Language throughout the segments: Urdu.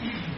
ہے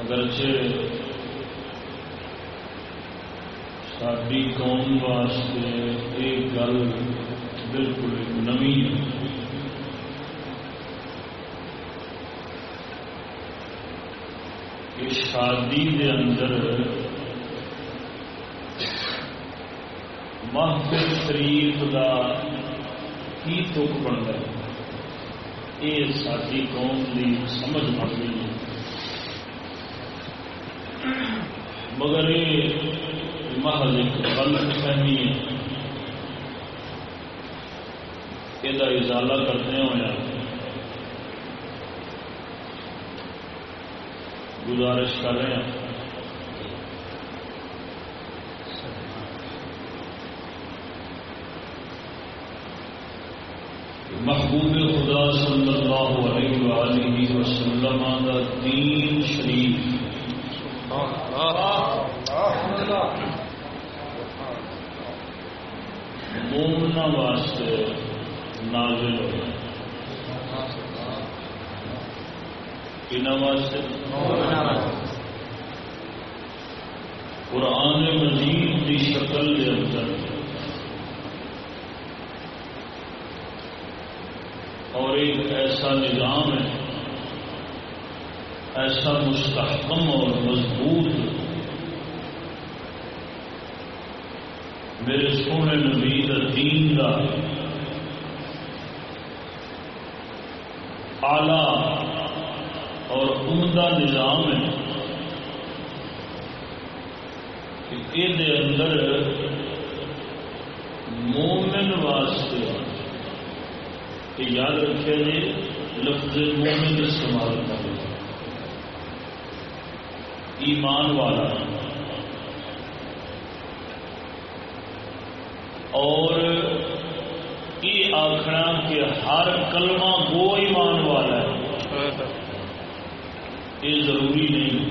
اگرچہ ساری قوم واسطے یہ گل بالکل ایک نوی ہے۔ کہ شادی دے اندر محفل شریف کا کی تک بنتا ہے؟ یہ ساری قوم کی سمجھ بن گئی ہے مگر یہ محض ایک غلط فہمی ہے۔ یہ ازالہ کرتے ہوئے گزارش کر رہے ہیں۔ محبوب خدا صلی اللہ علیہ وآلہ وسلم کا دین شریف مومنا واسطے نازل ہو واسطے قرآن مجید کی شکل کے اندر اور ایک ایسا نظام ہے، ایسا مستحکم اور مضبوط میرے سونے نبی دا دین دا آلہ اور عمدہ نظام ہے کہ یہ اندر مومن واسطے کہ یاد رکھے جی لفظ مومن استعمال کرے۔ ایمان والا۔ اور یہ آخنا کہ ہر کلمہ گو ایمان والا ہے۔ یہ ضروری نہیں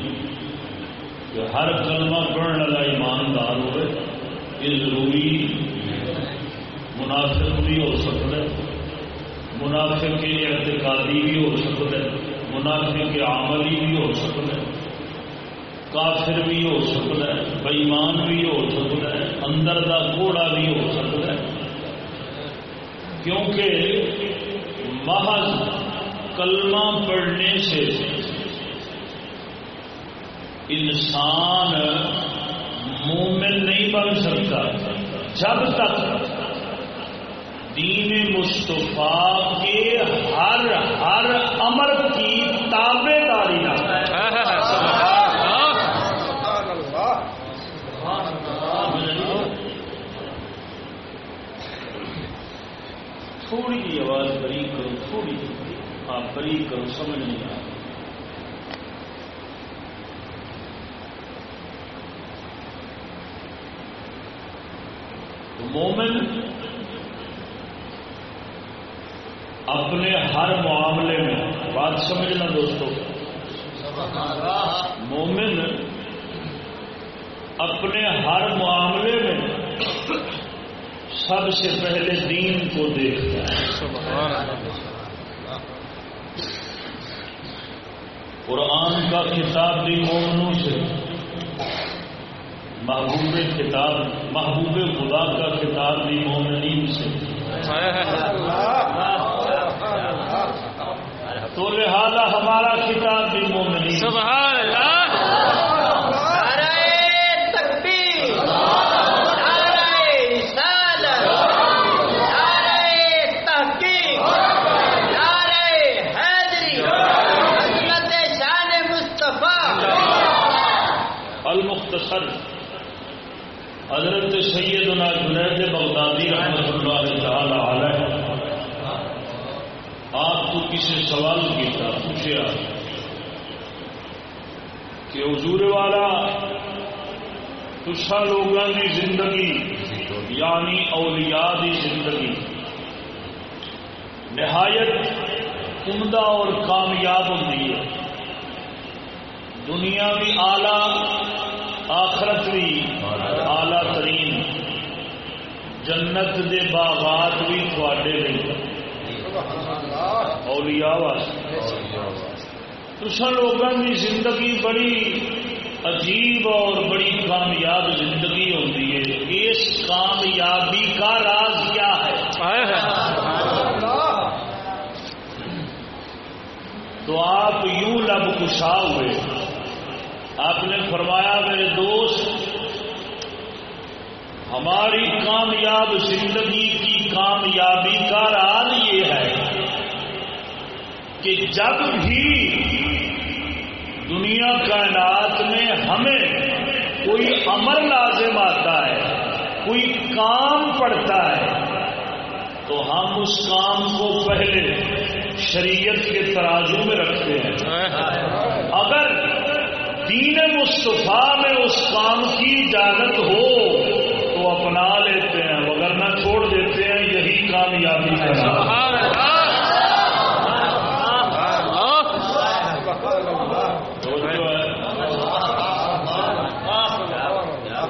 کہ ہر کلمہ پڑھنے والا ایماندار ہوئے، یہ ضروری منافق بھی ہو سکتا ہے، منافق کے اعتقادی بھی ہو سکتا ہے، منافق کے عملی بھی ہو سکتا ہے، کافر بھی ہو سکتا ہے بےمان بھی ہو سکتا ہے اندر کا گھوڑا بھی ہو سکتا ہے۔ کیونکہ محض کلمہ پڑھنے سے انسان مومن نہیں بن سکتا۔ جب تک دین مصطفیٰ کے ہر ہر امر کی تابے داری نہ تھوڑی جی آواز بری کرو، تھوڑی جی آپ بری کرو، سمجھ نہیں آ مومن اپنے ہر معاملے میں، بات سمجھنا دوستو۔ مومن اپنے ہر معاملے میں سب سے پہلے دین کو دیکھتا ہے۔ قرآن کا کتاب بھی مومنوں سے۔ محبوب کتاب محبوب خدا کا کتاب بھی مومنین سے۔ تو لہذا ہمارا کتاب بھی مومنین۔ سبحان اللہ۔ المختصر، حضرت سیدنا جنید بغدادی رحمت اللہ تعالی علیہ۔ آپ کو کسی سوال کیا پوچھا کہ حضور والا تسا لوگوں کی زندگی یعنی اولیاء کی زندگی، نہایت عمدہ اور کامیاب ہوتی ہے۔ دنیا بھی آلہ آخرت بھی آلہ ترین۔ جنت دے باغات بھی تھوڑے نہیں اولیاء واسطے۔ تسا لوگوں کی زندگی بڑی عجیب اور بڑی کامیاب زندگی ہوتی ہے۔ اس کامیابی کا راز کیا ہے؟ تو آپ یوں لب کشا ہوئے۔ آپ نے فرمایا میرے دوست ہماری کامیاب زندگی کی کامیابی کا راز یہ ہے کہ جب بھی دنیا کائنات میں ہمیں کوئی امر لازم آتا ہے کوئی کام پڑتا ہے تو ہم اس کام کو پہلے شریعت کے ترازو میں رکھتے ہیں۔ اگر دین مصطفیٰ میں اس کام کی اجازت ہو، تو اپنا لیتے ہیں، مگر نہ چھوڑ دیتے ہیں، یہی کامیابی ہے۔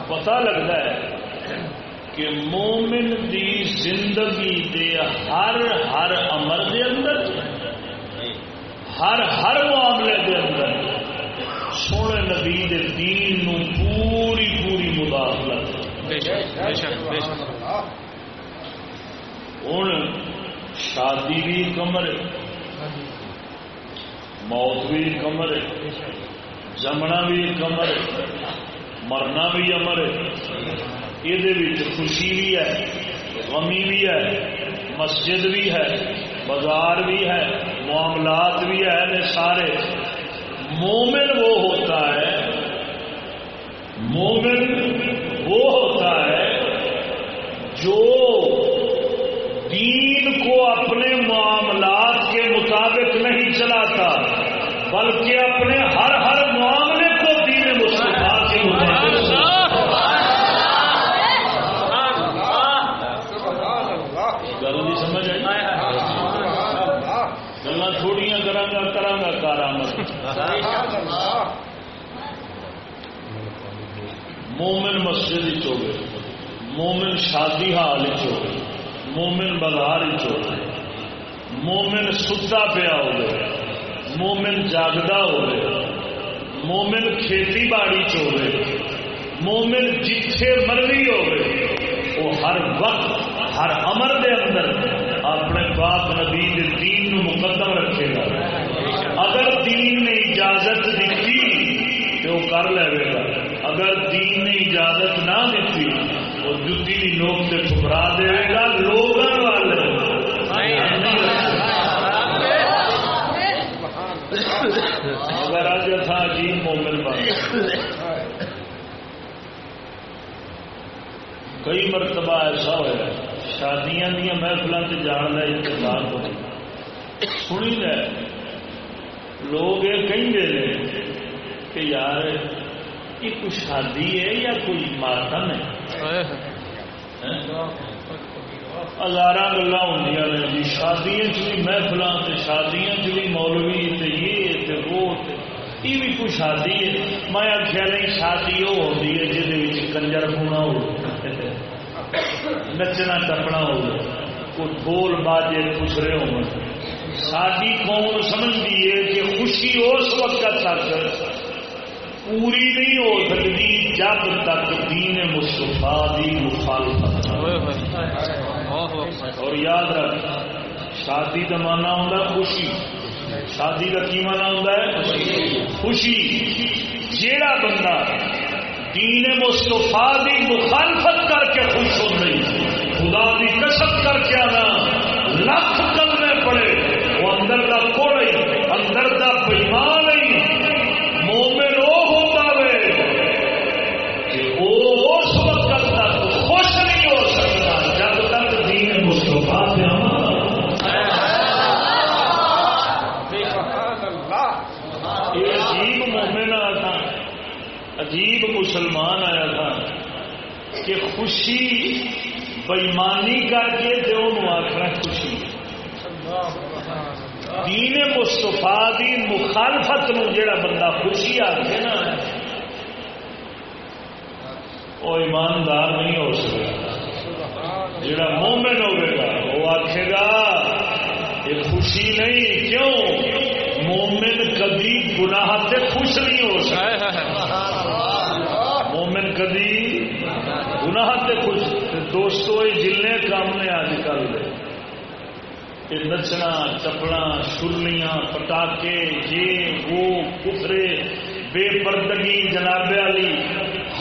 پتا لگتا ہے کہ مومن دی زندگی دے ہر ہر امر دے اندر، ہر ہر معاملے دے اندر سونے نبی دے دین نو پوری پوری مداخلت۔ ہوں شادی بھی کمر موت بھی کمر جمنا بھی کمر مرنا بھی امر یہ خوشی بھی ہے، غمی بھی ہے، مسجد بھی ہے، بازار بھی ہے، معاملات بھی ہے سارے۔ مومن وہ ہوتا ہے، مومن وہ ہوتا ہے جو دین کو اپنے معاملات کے مطابق نہیں چلاتا، بلکہ اپنے ہر ہر معاملے کو دین مصطفیٰ کے مطابق گل نہیں سمجھ آئی گلا تھوڑیاں کرا کرا کارآمد مومن مسجد ہوگی مومن شادی حال ہوگی مومن بازار ہوگی مومن ستا پیا ہوگا مومن جاگتا ہوگا مومن کھیتی باڑی چ مومن جتھے مرضی ہوگی وہ ہر وقت ہر امر دے اندر اپنے باپ نبی کے دین نو مقدم رکھے گا۔ اگر دین نے اجازت دیتی تو وہ کر لے گا۔ اگر دین نے اجازت نہ دیتی، وہ جتی کی نوک سے ٹھکرا دے گا لوگوں والے۔ اگر اج تھا عجیب مومن بن کئی مرتبہ ایسا ہوا شادیاں دیا محفلوں سے جان کا انتظار ہو سنی لوگ یہ کہیں کہ یار یہ کوئی شادی ہے یا کوئی ماتم ہے؟ ہزار گلا ہوں جی شادی بھی محفل شادیاں بھی مولوی یہ وہ یہ بھی کوئی شادی ہے۔ میں آخیا نہیں شادی وہ ہوتی ہے جہد کنجر ہونا ہو نچنا ٹپنا ہو بول باجے خسرے ہو ساری قوم سمجھتی ہے کہ خوشی اس وقت تک پوری نہیں ہو سکتی جب تک دین مصطفیٰ دی مخالفت اور یاد رکھ شادی کا مانا ہوتا خوشی۔ شادی کا کی مانا ہوتا ہے؟ خوشی۔ جیڑا بندہ دین مستفا دی مخالفت کر کے خوش ہو گئی خدا کی کسب کر کے آنا لکھ کلمے پڑے وہ اندر کا کوڑی کہ خوشی بےمانی کر کے تو آخر خوشی۔ دین مستفا دی مخالفت نو جڑا بندہ خوشی آ کے نا وہ ایماندار نہیں ہو سکتا جڑا مومن ہوگا وہ آخے گا یہ خوشی نہیں کیوں؟ مومن کبھی گناہ سے خوش نہیں ہو سکتا مومن کدی گناہ سے خوش۔ دوستو، یہ جن کام نے اج کل۔ یہ نچنا، چپڑا شرلیاں پٹاکے یہ، وہ، کفرے، بے پردگی، جناب والی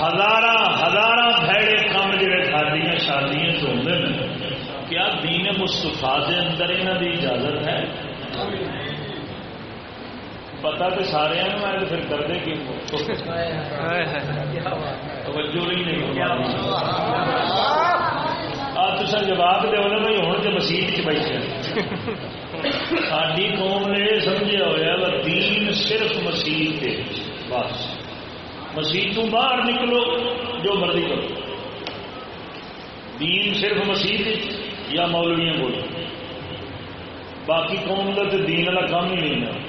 ہزار ہزار بھڑے کام جڑے شادیاں شادیاں چاہتے ہیں۔ کیا دین مستفا کے اندر یہاں کی اجازت ہے؟ پتا تو سارے میں پھر کرتے کی توجہ نہیں آپ تو جواب دو نا بھائی ہوں تو مسیح چ بیٹھے ساری قوم نے یہ سمجھا ہوا دین صرف مسیح کے بس۔ مسیح تو باہر نکلو، جو مرضی کرو۔ دین صرف مسیح یا مولویاں بولو باقی قوم کا تو دین والا کام ہی نہیں ہے۔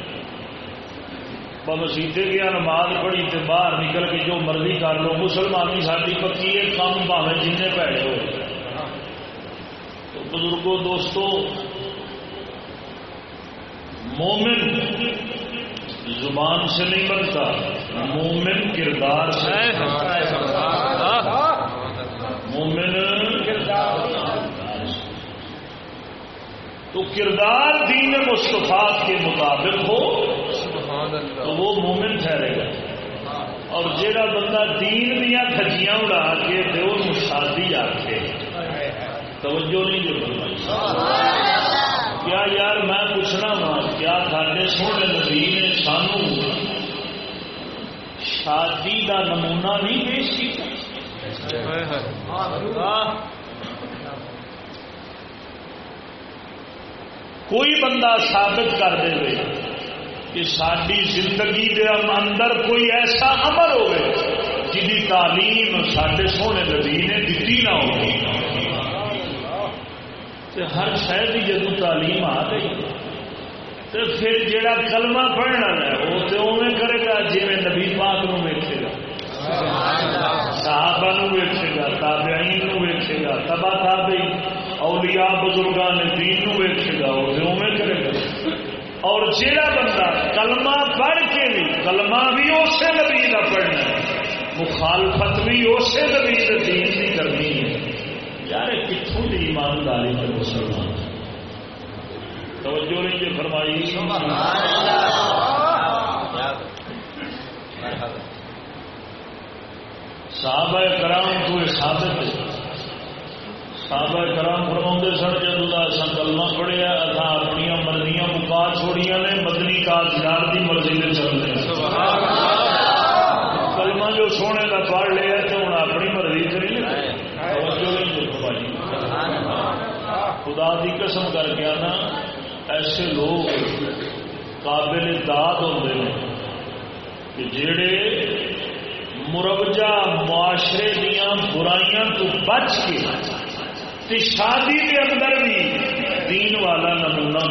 مسیطے گیا نماز پڑھی تو باہر نکل کے جو مرضی کر لو مسلمانی ساری پکی ہے کام پاوے جن پیڑے ہو تو بزرگوں دوستو مومن زبان سے نہیں بنتا مومن کردار سے مومن تو کردار دین مصطفیٰ کے مطابق ہو تو وہ مومن ٹھہرے گا۔ اور جہاں بندہ دین دیا کھجیاں اڑا کے دو شادی آخے توجہ نہیں جو کیا یار میں پوچھنا وا، کیا سارے سونے نبی نے سانو شادی دا نمونہ نہیں پیش کیا کوئی بندہ ثابت کر دے کہ ساری زندگی دے اندر کوئی ایسا عمل ہوئے جی تعلیم سڈے سونے نبی نے دیتی نہ ہوگی ہر شہر کی جدو تعلیم آ گئی تو پھر جڑا کلمہ پڑھنا ہے، وہ تو اوے کرے گا جی میں نبی پاک نو ویکے گا۔ صحابہ نو ویکے گا، تابعین نو ویکے گا، تبا تابعی اولیاء بزرگان دین نو ویکے گا، وہ تو اوے کرے گا۔ اور جڑا بندہ کلمہ پڑھ کے بھی، کلمہ بھی اسے نبی کا پڑھنا مخالفت بھی اسے نبی کے دین کی کرنی ہے۔ یار کتوں کی ایمانداری پر مسلمان توجہ نہیں جو فرمائی۔ صحابہ کرام کو ثابت صحابہ کرام فرما سن جدو کا اصل کلمہ پڑھیا اصا اپنی چھوڑیاں نے مدنی کا جار کی مرضی میں چل رہے کلمہ جو سونے کا پڑھ لیا تو ہوں اپنی مرضی کری خدا کی قسم کر کے آنا ایسے لوگ قابل داد ہوتے ہیں کہ جڑے مربجہ معاشرے دیا برائیاں تو بچ کے شادی کے اندر بھی دین والا نمونہ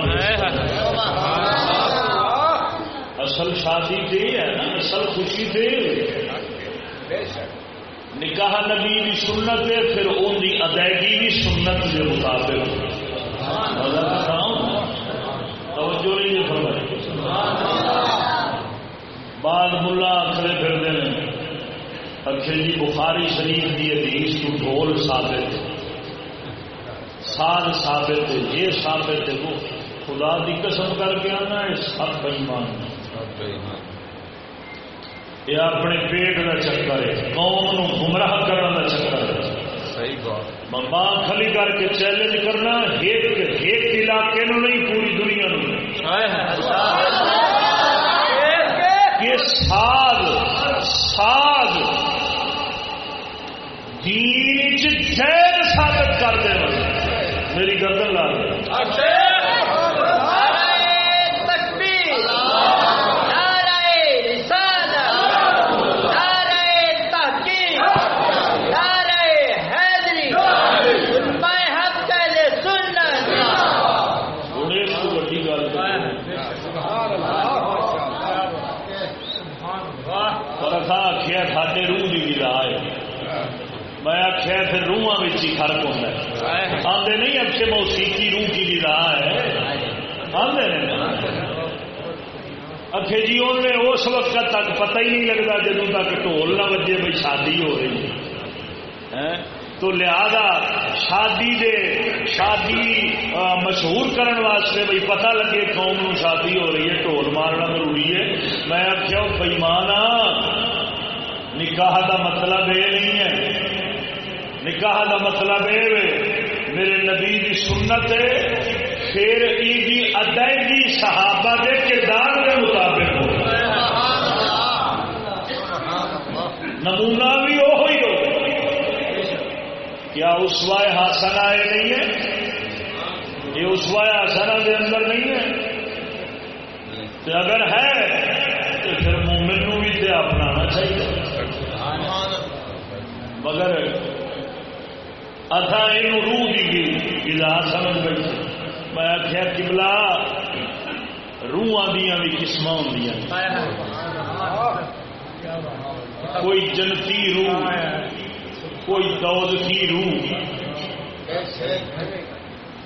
اصل شادی دے ہے نا اصل خوشی دے۔ نکاح نبی بھی سنت ہے پھر ان کی ادائیگی بھی سنت کے مطابق۔ توجہ نہیں فرمائی۔ بعد ملا اکھڑے پھرتے ہیں اکھے جی بخاری شریف کی حدیث کو ڈھول ثابت۔ سال ثابت ہے یہ ثابت ہے وہ خدا کی قسم کر کے آنا ہے سب بےمان یہ اپنے پیٹ کا چکر ہے قوم نو گمراہ کرنے کا چکر ہے۔ ماں کھلی کر کے چیلنج کرنا ایک ایک علاقے نو نہیں پوری دنیا نو یہ ساز ساز دین چین ثابت کر دے میری گردن لا دے ہوں اس کو وڈی گل پر اصا آخیا ساڈے روح کی بھی راہ ہے میں آخیا پھر روحاں ہی فرق ہوتا ہے آدھے نہیں اچھے موسیقی روح کی بھی راہ ہے آدھے اکھے جی انہیں اس وقت تک پتہ ہی نہیں لگتا جدو تک ٹول نہ بجے بھائی شادی ہو رہی ہے۔ تو لہذا شادی دے شادی مشہور کرنے واسطے بھائی پتہ لگے قوم نو شادی ہو رہی ہے ٹول مارنا ضروری ہے۔ میں آخیا بےمان نکاح دا مطلب یہ نہیں ہے۔ نکاح دا مطلب یہ میرے نبی کی سنت ہے پھر عیدی ادائیگی صحابہ دے کردار کے مطابق ہو۔ نمونہ بھی وہی ہو۔ کیا اسوائے ہاسنا یہ نہیں ہے؟ یہ اسوائے ہاسنا دے اندر نہیں ہے۔ تو اگر ہے تو پھر مومن نو بھی تے اپنانا چاہیے۔ مگر اتھا یہ روح کی گزا سمجھ بیٹھے۔ میں آخیا کبلا روح دیا بھی قسم ہوں کوئی جنتی روح، کوئی دود کی روح،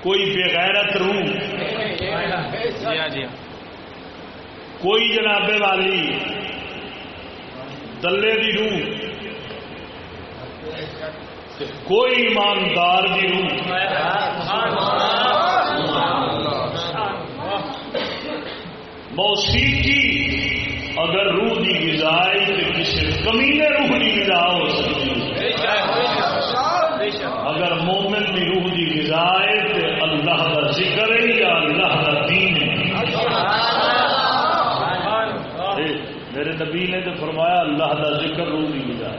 کوئی بغیرت روح۔ کوئی جنابے والی دلے دی روح۔ کوئی ایماندار دی روح۔ موسیقی اگر روح کی غذائی تو کسی کمی نے روح کی غذا ہو سکتی اگر مومن کی روح کی غذائی تو اللہ کا ذکر ہے یا اللہ کا دین ہے۔ میرے نبی نے تو فرمایا، اللہ کا ذکر روح کی غذا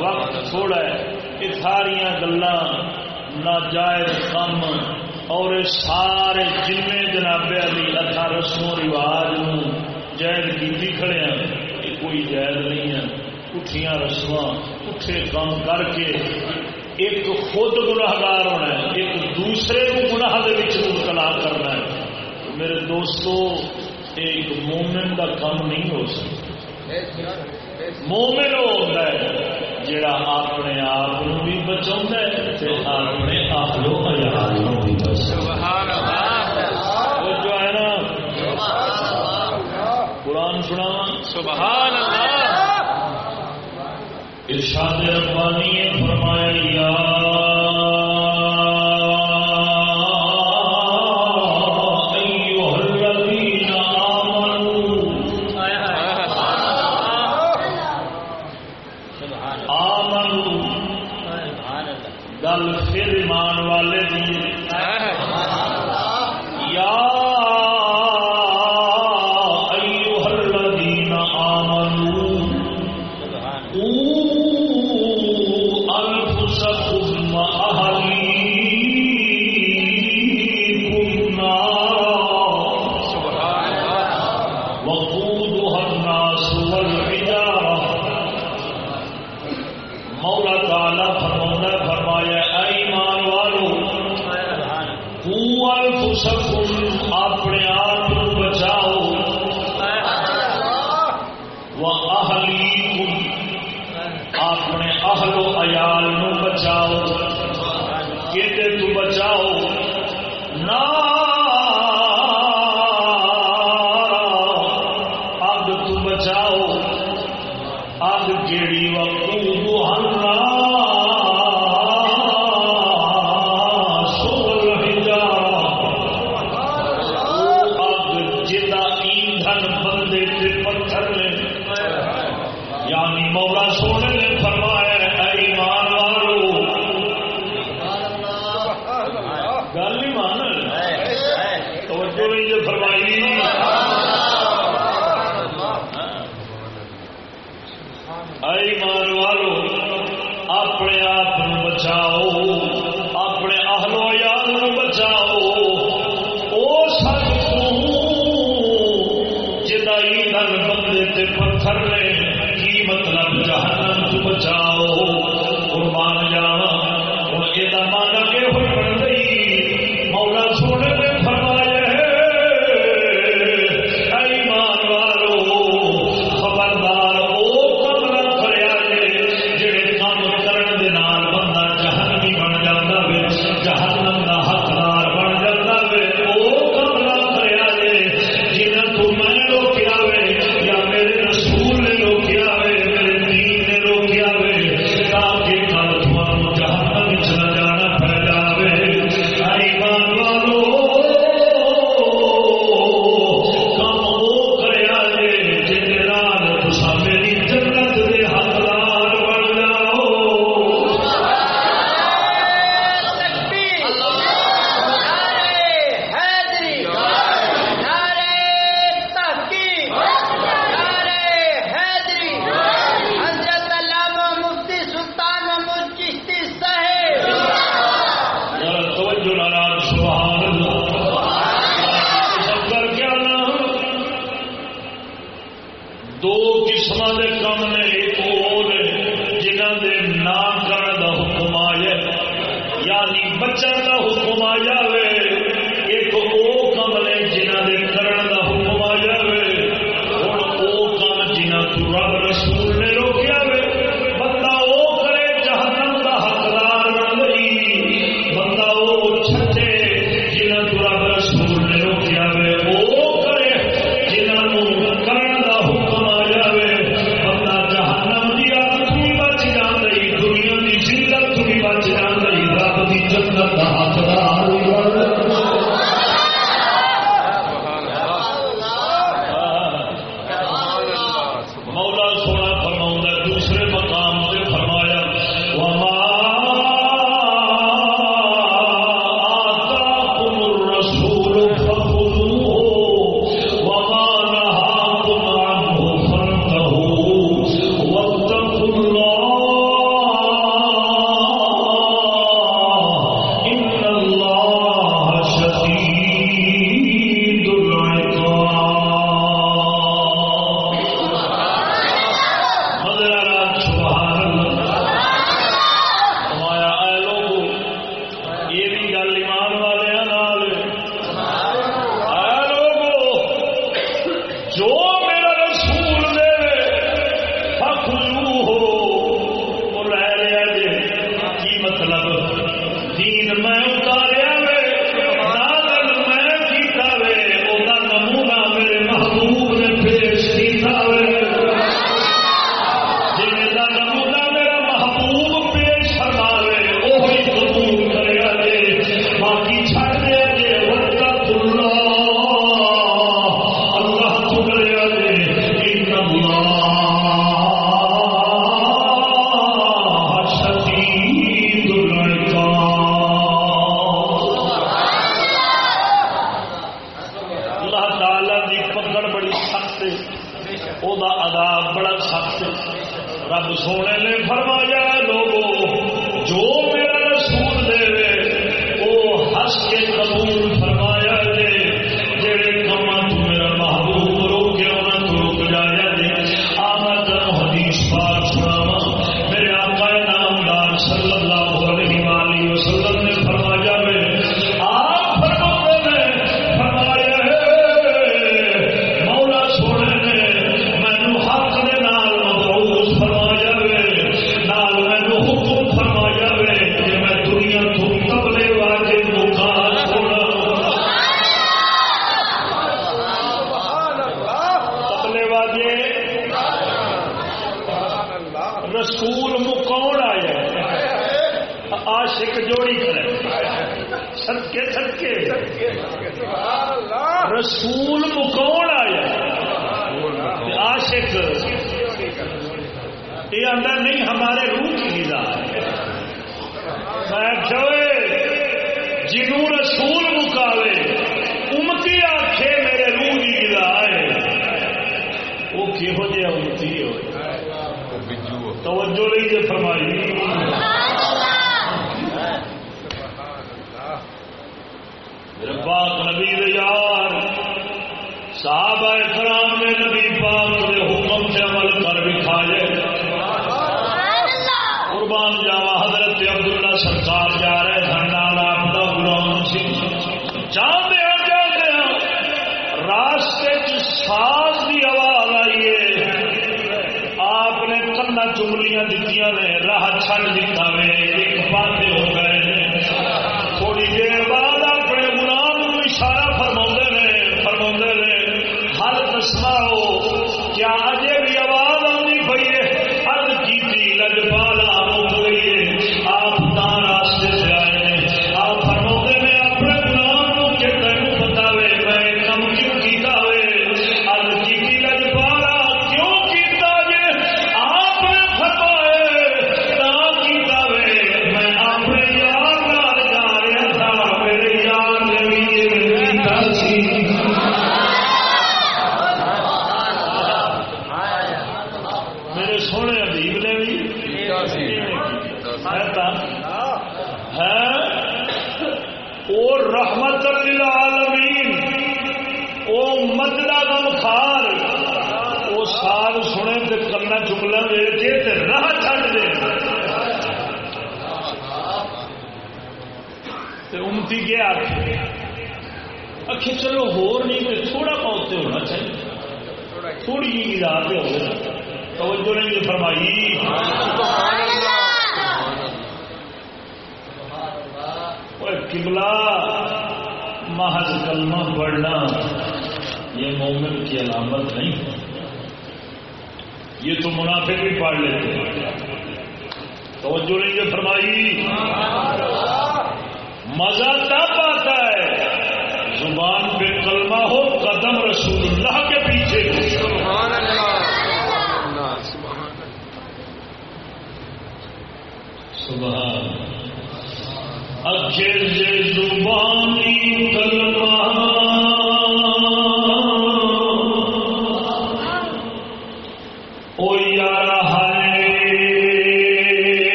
وقت تھوڑا ہے یہ سارا گلان ناجائز کام اور سارے جن جناب علی رسم و رواج جائز کی کھڑے ہیں یہ کوئی جائز نہیں ہے۔ پٹھیاں رسم پٹھے کام کر کے ایک خود گناہگار ہونا ہے، ایک دوسرے کو گناہ دے مبتلا کرنا ہے۔ میرے دوستو ایک مومن کا کام نہیں ہو سکتا۔ مومن وہ ہوتا ہے جڑا اپنے آپ بھی بچا اپنے آپ کو بھی سبحان اللہ۔ ارشاد ربانی فرمایا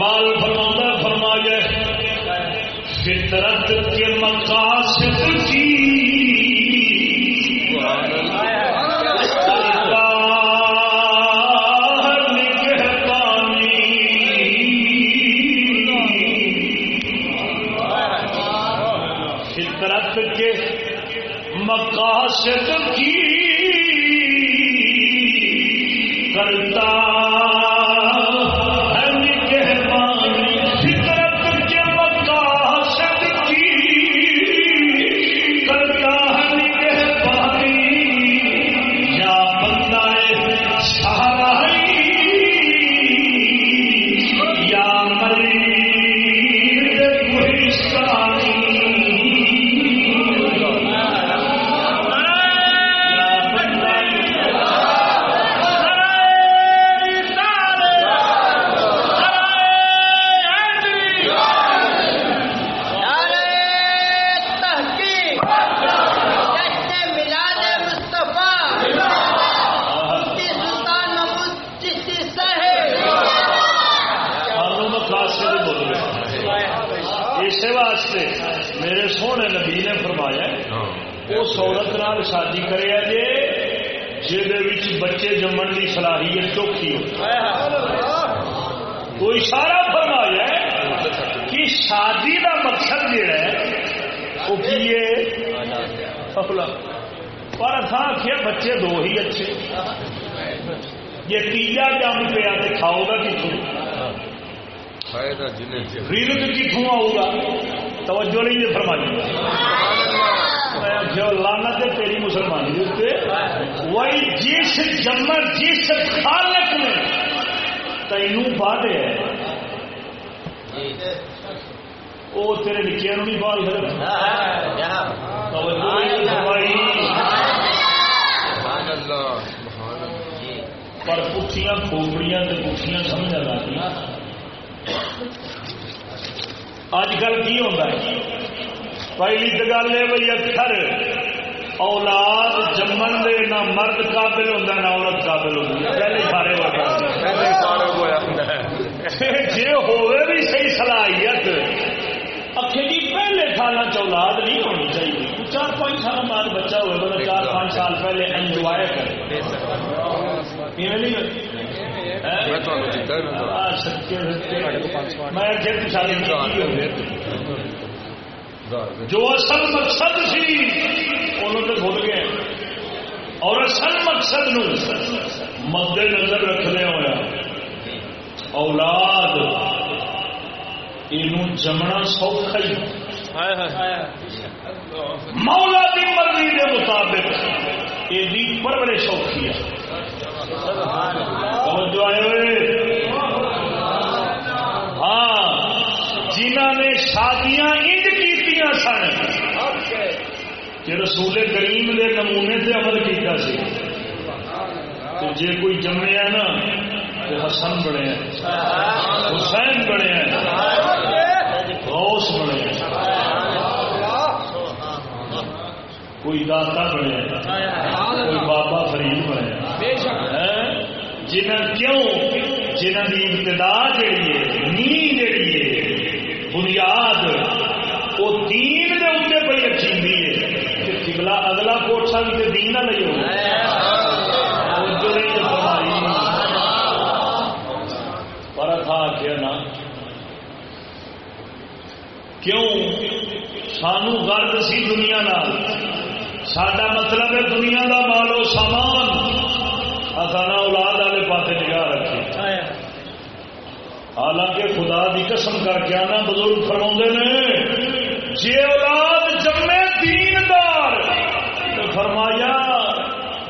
اقبال فرما فرمایا فطرت کے مقاصد کی۔ فطرت کے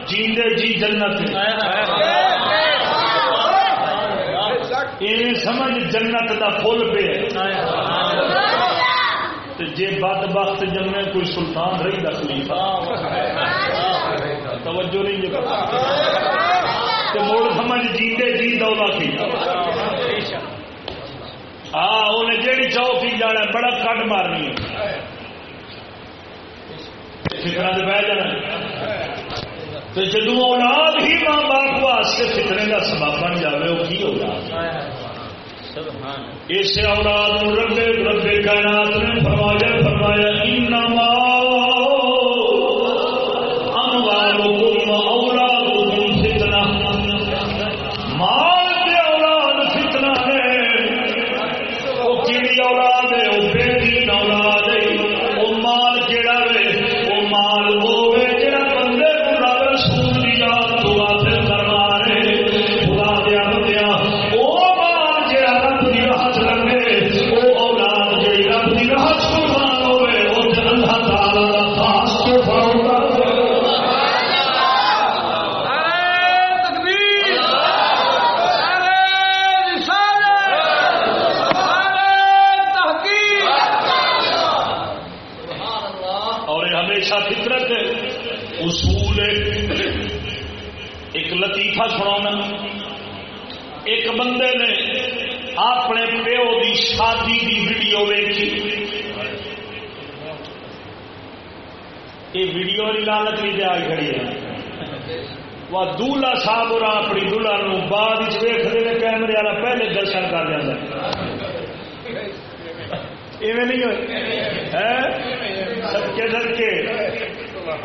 جیندے جی جنت ایویں سمجھ جنت دا فل پہ جی بد بخت جمے کوئی سلطان رہی دا خلیفہ۔ توجہ نہیں مڑ سمجھ جیندے جی دولا کی ہاں انہیں جیڑی چاہو کی جانا بڑا کٹ مارنی ہے۔ فکر بہ جانا۔ تو جدو اولاد ہی ماں باپ واسطے فکرے کا سبب بن جائے وہ کی ہوگا اسے اولاد ربے ربے کائنات نے فرمایا فرمایا ان انما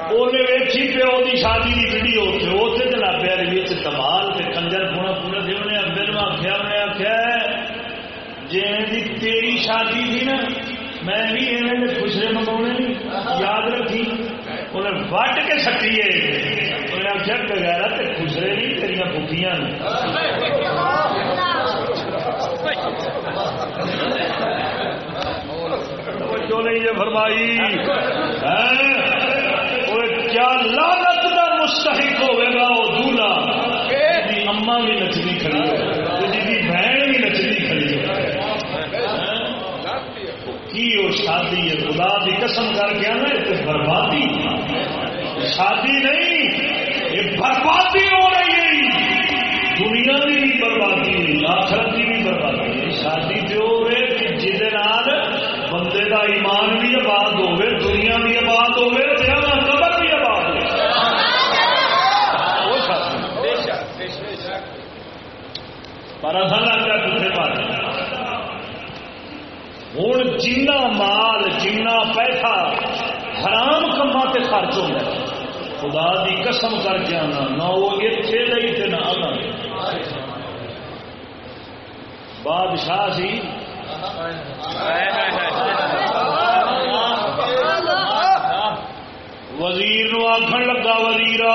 انہیں ویکھی پیو کی شادی کی ویڈیو اتنے تو لگ پیا کمال سے کنجر پونا پونا سی انہیں اندر آخیا انہیں آخیا تیری شادی تھی نا میں بھی انہیں خسرے منگونے یاد رکھی انہیں وٹ کے سٹی انہیں آخیا بغیر تو خسرے نہیں تیری بکیاں نہیں یہ فرمائی کیا لالت کا مستحق ہوئے گا وہ دولہا؟ جی اما بھی نچنی کھڑی جی بہن بھی نچنی کھڑی ہو کی وہ شادی ہے؟ خدا کی قسم کر کے نا یہ بربادی۔ شادی نہیں یہ بربادی ہو رہی ہے۔ دنیا کی بھی بربادی آخرت کی بھی بربادی شادی جو ہوئے جہد بندے کا ایمان بھی آباد ہوے دنیا بھی آباد ہوے قبر بھی آباد پر اصل لگتا کتنے پاس ہوں جنا مال جنا پیسہ حرام کما تے خرچ ہوتا ہے خدا دی قسم کر کے آنا نہ وہ اتنے لئی نہ آنا بادشاہ سی وزیر آخر لگا وزیر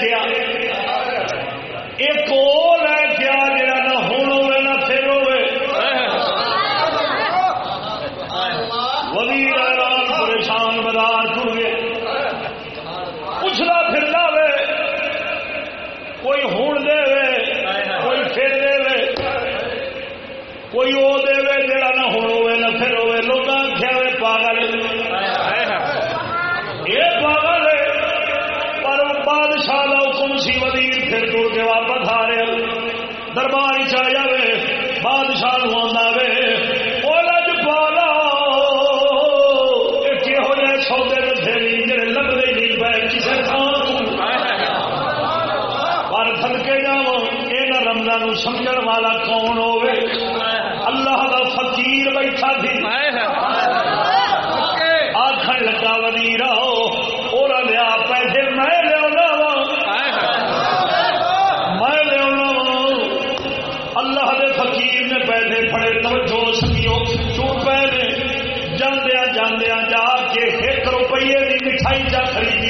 شیر ایک وہ لے کے آ جا نہ ہوں ہوے نہ پھر ہوے وزیر اعلان پریشان بازار ٹر گئے پوچھنا پھر وے کوئی ہوں دے کوئی پھر دے کوئی وہ دے جا نہ ہوں ہوے نہ پھر ہوے لوگ آخیا ہوئے پاگل یہ پاگل بادشاہ وزیر پھر ٹر کے واپس آ رہے دربار چ جائے بادشاہ نو آ لج پالا جہ سودے رکھے نہیں جڑے لگتے نہیں کسی تھان پر تھدکے جا یہ رمضان سمجھ والا کون ہوے اللہ کا فقیر بیٹھا تھی نے پڑے توجہ سکیو چور پے نے جاندیا جاندیا جا کے ایک روپیے کی مٹھائی جا خریدی۔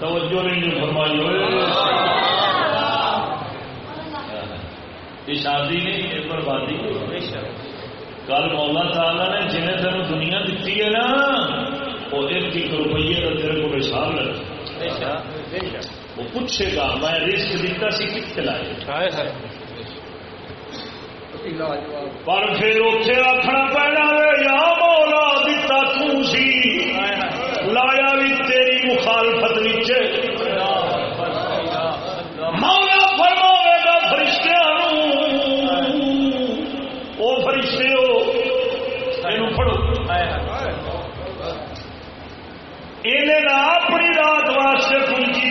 توجہ نہیں فرمائی ہوئے۔ یہ شادی نہیں یہ بربادی۔ کل مولا تعالیٰ نے جنہیں تین دنیا دیتی ہے نا وہ ایک ایک روپیے کا تیرے کو حساب لگ وہ پوچھے گا میں رسک دیتا سی کتنے لائے؟ پر پھر اتنے آخنا پینا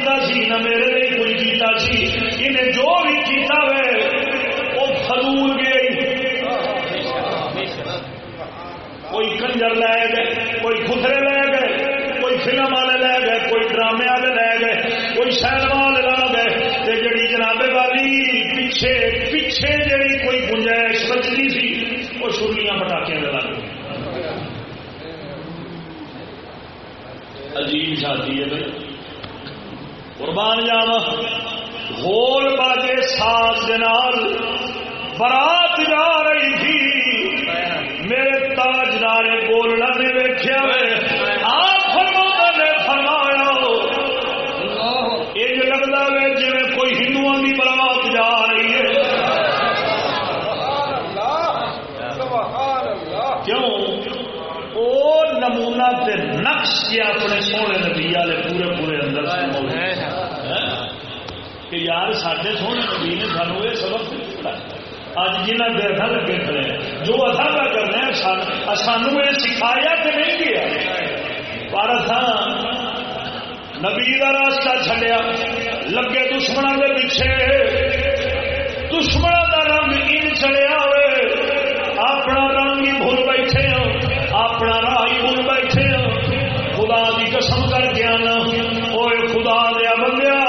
کیتا سی، نہ میرے لیے کوئی کیتا سی۔ انہیں جو بھی کیتا ہے وہ فضول گئے۔ کوئی کنجر لے گئے، کوئی خسرے لے گئے، کوئی فلم والے لے گئے، کوئی ڈرامے والے لے گئے، کوئی سینما والے گئے۔ جڑی جناب والی پیچھے پیچھے جڑی کوئی گنجائش بچتی سی، وہ چھلیاں پٹاخے لگ گئی عجیب شادی ہے بھائی۔ قربان جاوا گول باجے ساز دنال برات جا رہی تھی۔ میرے تاجدار بولنا نے ویکیا آپ فرما نے فرمایا یہ لگتا ہے جی کوئی ہندو کی برات جا رہی ہے۔ کیوں؟ وہ نمونا تے نقش کے اپنے سونے نبی والے یار سڈے سونے نبی نے سانو یہ سبق اج جنہ دیکھا لگے کھڑے جو اصا کا کرنا سانو یہ سکھایا کہ نہیں گیا پر نبی کا راستہ چڈیا لگے دشمنوں کے پیچھے دشمنوں کا رنگ ان چڑیا ہوئے اپنا رنگ ہی بھول بیٹھے ہوں اپنا راہ ہی بھول بیٹھے ہوں خدا کی قسم کر کے آنا وہ خدا دیا بندیا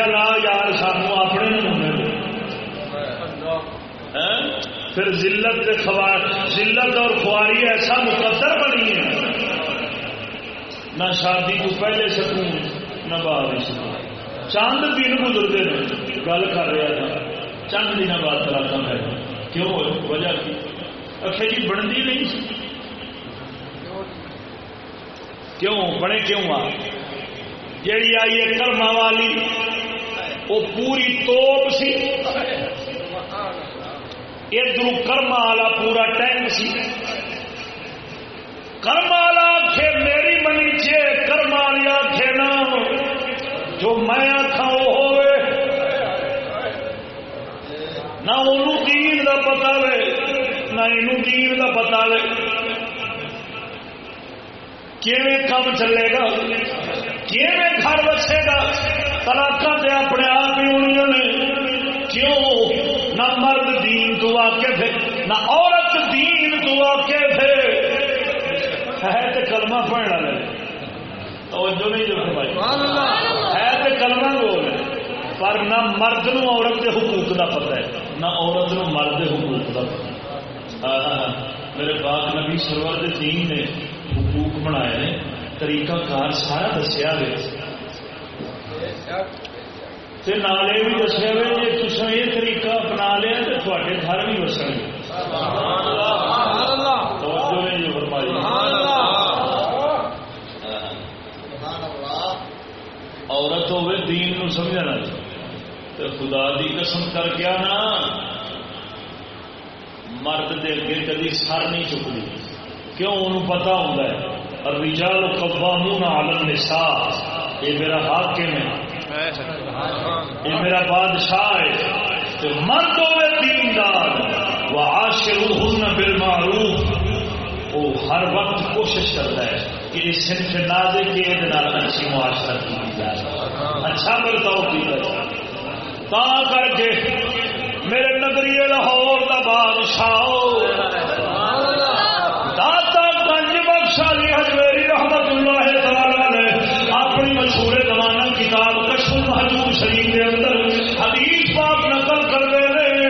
آخیا لا یار سانو اپنے نمونے پھر ذلت ذلت اور خواری ایسا مقدر بنی ہے نہ شادی کو پہلے سکون نہ بعد سکون چند دن گزرتے ہیں گل کر رہا تھا چند دن بعد تلاقہ ہے کیوں وجہ کی اکھے جی بنتی نہیں کیوں بڑے کیوں آ جیڑی آئی ہے کرما والی وہ پوری توپ سی۔ ادھر کرما والا پورا ٹینک سی۔ کرما والا آخے میری منی چے، کرما والی آخے نا جو میں آخا وہ ہوئے۔ نہ انہوں دین کا پتا وے نہ یہ دین کا پتا وے کیویں کم چلے گا؟ کیویں گھر بسے گا؟ تلاقا تے اپنے آپ ہی ہونی نے کیوں نہ مرد دین تو آکے تھے نہ عورت دین تو آکے تھے ہے تو کلمہ پڑھنا لے توجہ نہیں جو بھائی ہے تو کلمہ بول پر نہ مرد نو عورت کے حقوق کا پتہ ہے نہ عورت نو مرد کے حقوق کا پتہ میرے پاک نبی سرور دین نے حقوق بنائے نے طریقہ کار سارا دسیا نالے بھی دسیا جی تصا یہ طریقہ اپنا لیا تو تھوڑے گھر بھی وسن گے عورت ہوے دین نو سمجھنا تو خدا دی قسم کر کے نا مرد دے اگے کدی سر نہیں چکتی کیوں انہوں پتا ہوتا ہے الرجال قوامون علی النساء یہ میرا حاکم ہے۔ یہ میرا بادشاہ ہے۔ تو مرد ہوئے دیندار وہ وعاشروہن بالمعروف، وہ ہر وقت کوشش کرتا ہے کہ اس صنف نازے کے ادنا اچھی معاشرت کی جائے۔ اچھا برتاؤ کی جائے تا کر کے میرے نگریے لاہور کا بادشاہ داتا گنج بخشالی حجویری رحمت اللہ تعالی نے۔ کتاب کشم محجور شریف کے اندر حدیث پاک نقل کر دے رہے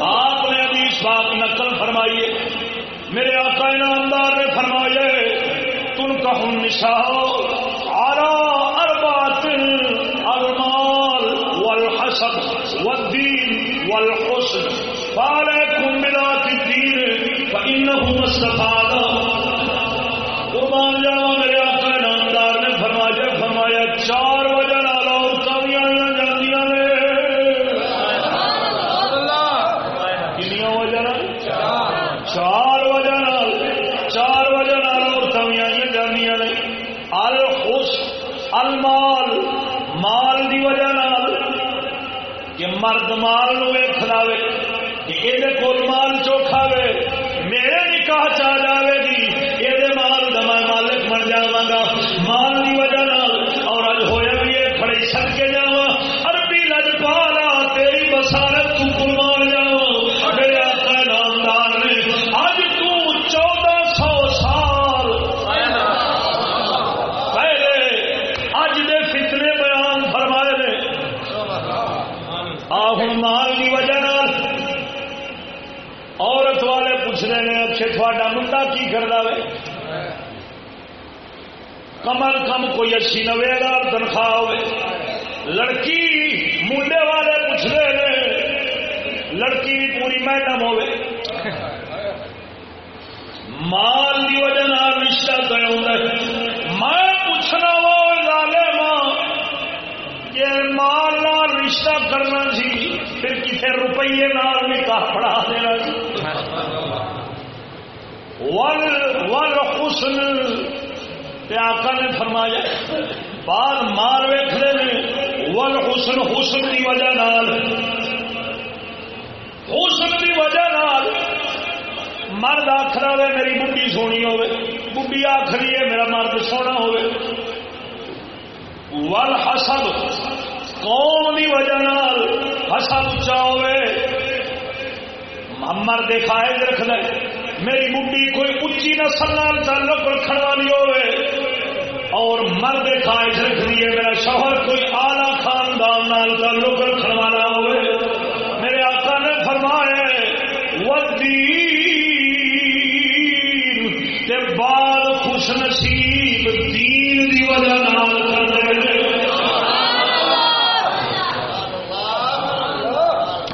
آپ نے حدیث پاک نقل فرمائیے۔ میرے آقا انعامدار نے فرمائے تن کا ہم نشاؤ آرا اربات المال والحسب والدین والحسن۔ فعليكم بذات الدين فإنه مستفاد ہیں منڈا کی کرتا وے؟ کم از کم کوئی اچھی نوے ہزار تنخواہ ہوے لڑکی منڈے والے پوچھ رہے ہیں لڑکی بھی پوری میڈم ہوے مال کی وجہ رشتہ طے ہوتا ہے۔ میں پوچھنا وہ لالے ماں یہ مال نال رشتہ کرنا سی، پھر کسی روپیے نال نکاح پڑھا دینا سی؟ ول حسن۔ آقا نے فرمایا بعد مال ویکھنے نے، ول حسن حسن کی وجہ نال۔ حسن کی وجہ نال مرد آخر ہوے، میری بڈی سونی ہوے۔ بڈی آخری ہے، میرا مرد سونا ہوے۔ ول حسب قوم کی وجہ نال حسب اچا ہوئے مرد فائد رکھ دے میری بڈی کوئی اچھی نسل نال تعلق رکھنے والی ہوئے۔ اور مرد خواہش رکھ دیے میرا شوہر کوئی آلہ خاندان نال تعلق رکھنے والا ہوئے۔ میرے آقا نے فرمایا ودی تے بعد خوش نصیب دین دی وجہ نال کر دے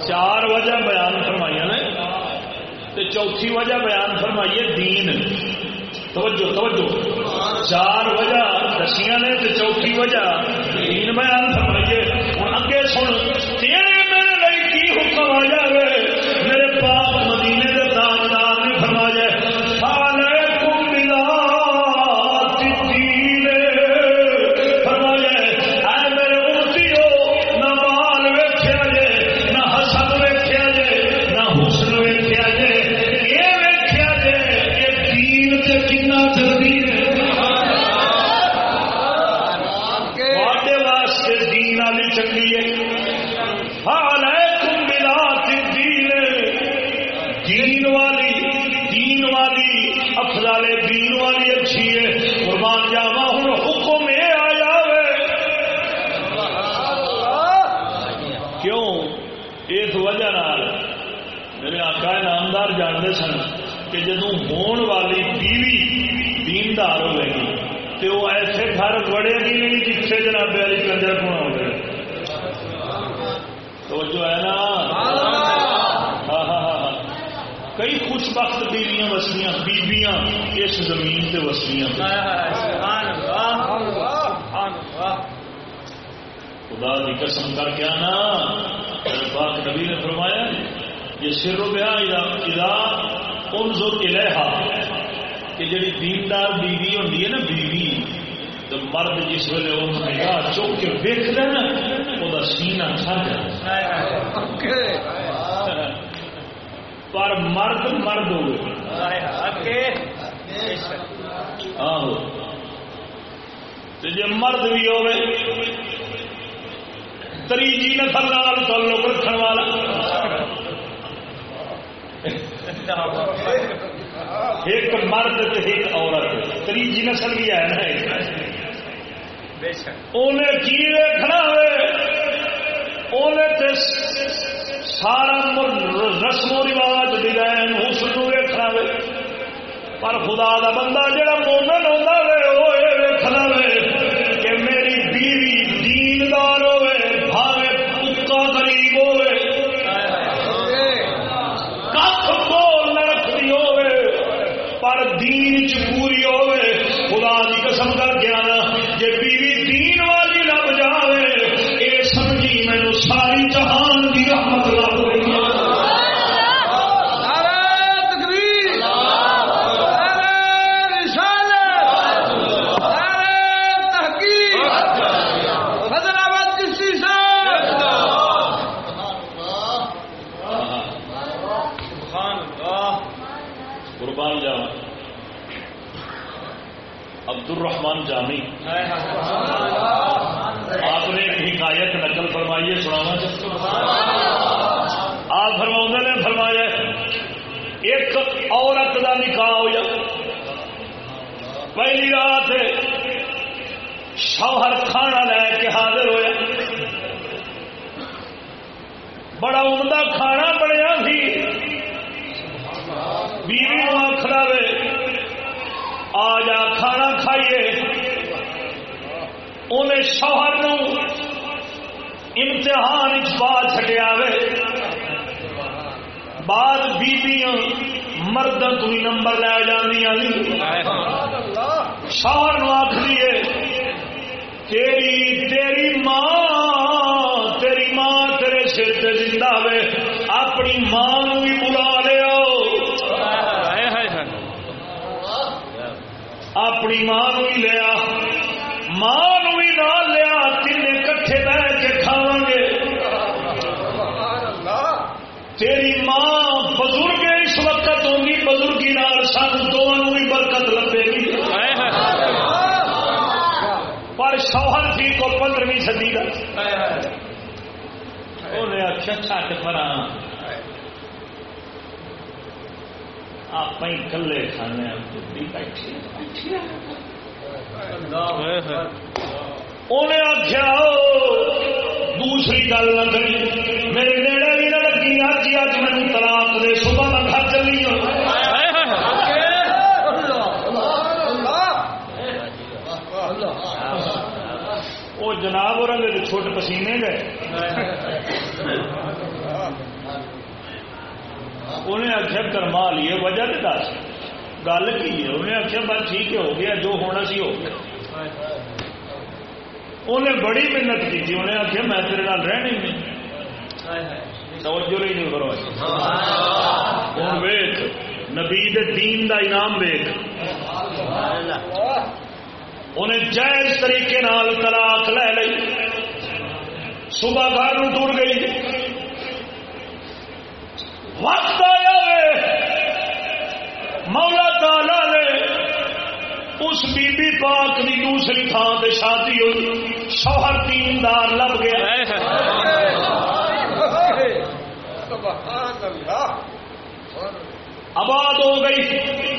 چار وجہ بیان فرمائی نے تے چوتھی وجہ بیان فرمائیے دین۔ توجہ توجہ۔ چار وجہ، دسیاں نے تو چوتھی وجہ۔ دین بیان فرمائیے۔ ہوں اگے سن۔ تیرے میرے کی حکم آ جائے اس زمین سے وسیاں خدا کی قسم کر کے آنا پاک نبی نے فرمایا یہ سر و بیا ادا انظر الہا کہ جڑی دیندار بیوی ہوتی ہے نا بیوی تو مرد جس ویلے ان نگاہ چوک کے ویک دے نا وہ سینہ جائے پر مرد مرد ہوئے۔ آہو تو جی مرد بھی ہوئے تریجی نسل نال تعلق رکھنے والا ایک مرد تے ایک عورت تریجی نسل بھی ہے نا انہیں کی دیکھنا انہیں تے سارا رسم و رواج ڈیزائن حسن ویکھنا وے پر خدا دا بندہ جڑا مومن ہوتا وے وہ یہ ویکھنا وے کہ میری بیوی دیندار ہوئے، بھاوے پکا غریب ہوئے۔ کھ بول نہ رکھتی ہوئے، پر دین چ پوری ہوئے۔ خدا کی قسم کر کے آنا جی بیوی دین والی لب جائے یہ سمجھی مینو ساری جہان کی رحمت لگ قربان جاؤ عبد الرحمان جامی۔ آپ نے ایک حکایت نقل فرمائی ہے سناوا جی؟ آپ فرما نے، فرمایا ایک عورت کا نکاح ہوا پہلی رات شوہر کھانا لے کے حاضر ہوا بڑا عمدہ کھانا بنیا سی۔ بیوی آخر آ جا کھانا کھائیے۔ انہیں شوہر امتحان پا چڈیا وے۔ بعد بیبیاں مرد تو ہی نمبر لے جاندی جی۔ شوہر نو تیری تیری ماں تیری ماں تیرے سر سے زندہ وے۔ اپنی ماں بھی بلا لیا اپنی ماں نو لیا۔ ماں نو بھی نہ لیا تین کٹھے بہ کے کھاو گے۔ تیری ماں بزرگ اس وقت ہوگی بزرگی نال سن دونوں بھی برکت لگے گی۔ پر شوہر تھی کو پندرہویں صدی کا انہیں چھٹ پر آپ ہی کلے کھانے انہیں آخیا دوسری گل نہ کری میرے نیڑے بھی نہ لگی اج اج مینو تلاک دے صبح میں گھر چلی وہ جناب اور چھوٹے پسینے گئے انہیں آخیا کرما لیے وجہ تو دس گل کی ہے انہیں آخیا بس ٹھیک ہے ہو گیا جو ہونا سی ہو گیا انہیں بڑی محنت کی انہیں آخیا میں تیرے نال رہنی نہیں توجہ نہیں نہیں کرو ہوں ویخ نبی دین دا انعام ویخ انہیں جائز طریقے نال طلاق لے لی صبح گھر ٹر گئی وقت آیا مولا تالا نے اس بی بی پاک کی دوسری تھان سے شادی ہوئی۔ شوہر دیندار لب گیا۔ آباد ہو گئی۔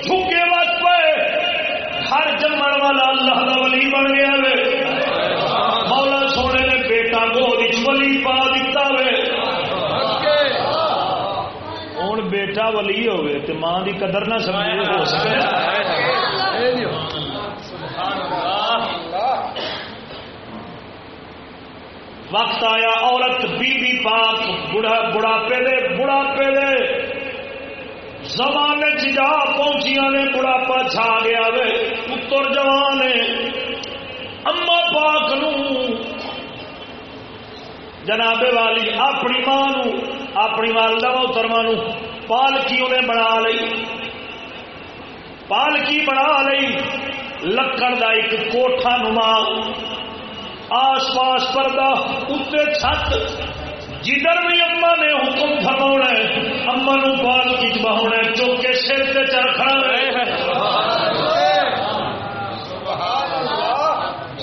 جھوکے وقت پہ ہر جمن والا اللہ کا ولی بن گیا وے۔ مولا سونے نے بیٹا گود ولی پا دیتا وے ہوں بیٹا ولی ہوئے تو ماں کی قدر نہ سمجھے ہو سکے وقت آیا عورت بی بی پاک بڑھا بڑھاپے دے بڑھاپے دے زمانے جا پہنچیا نے بڑھاپا چھا گیا وے پتر جوان اما پاک نو جناب والی اپنی ماں اپنی والدہ محترمہ پالکی انہیں بنا لی پالکی بنا لی لکڑ کا ایک کوٹھا نما آس پاس پردہ اتنے چھت جدھر بھی اما نے حکم فرما اما نو پالکی چ بہونا چوکے سر سے چرخنا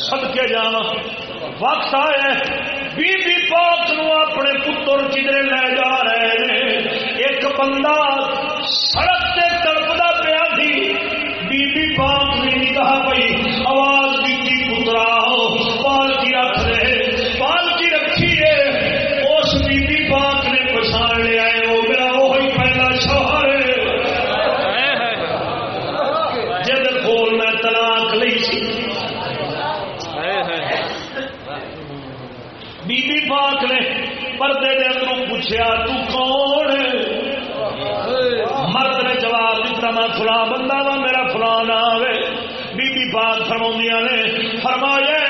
سد کے جانا وقت آئے بی بی پاک نو اپنے پتر کدھر لے جا رہے ہیں ایک بندہ سڑک سے تڑپتا پیا تھی بی بی پاک نے کہا پئی فرما نے۔ فرمایا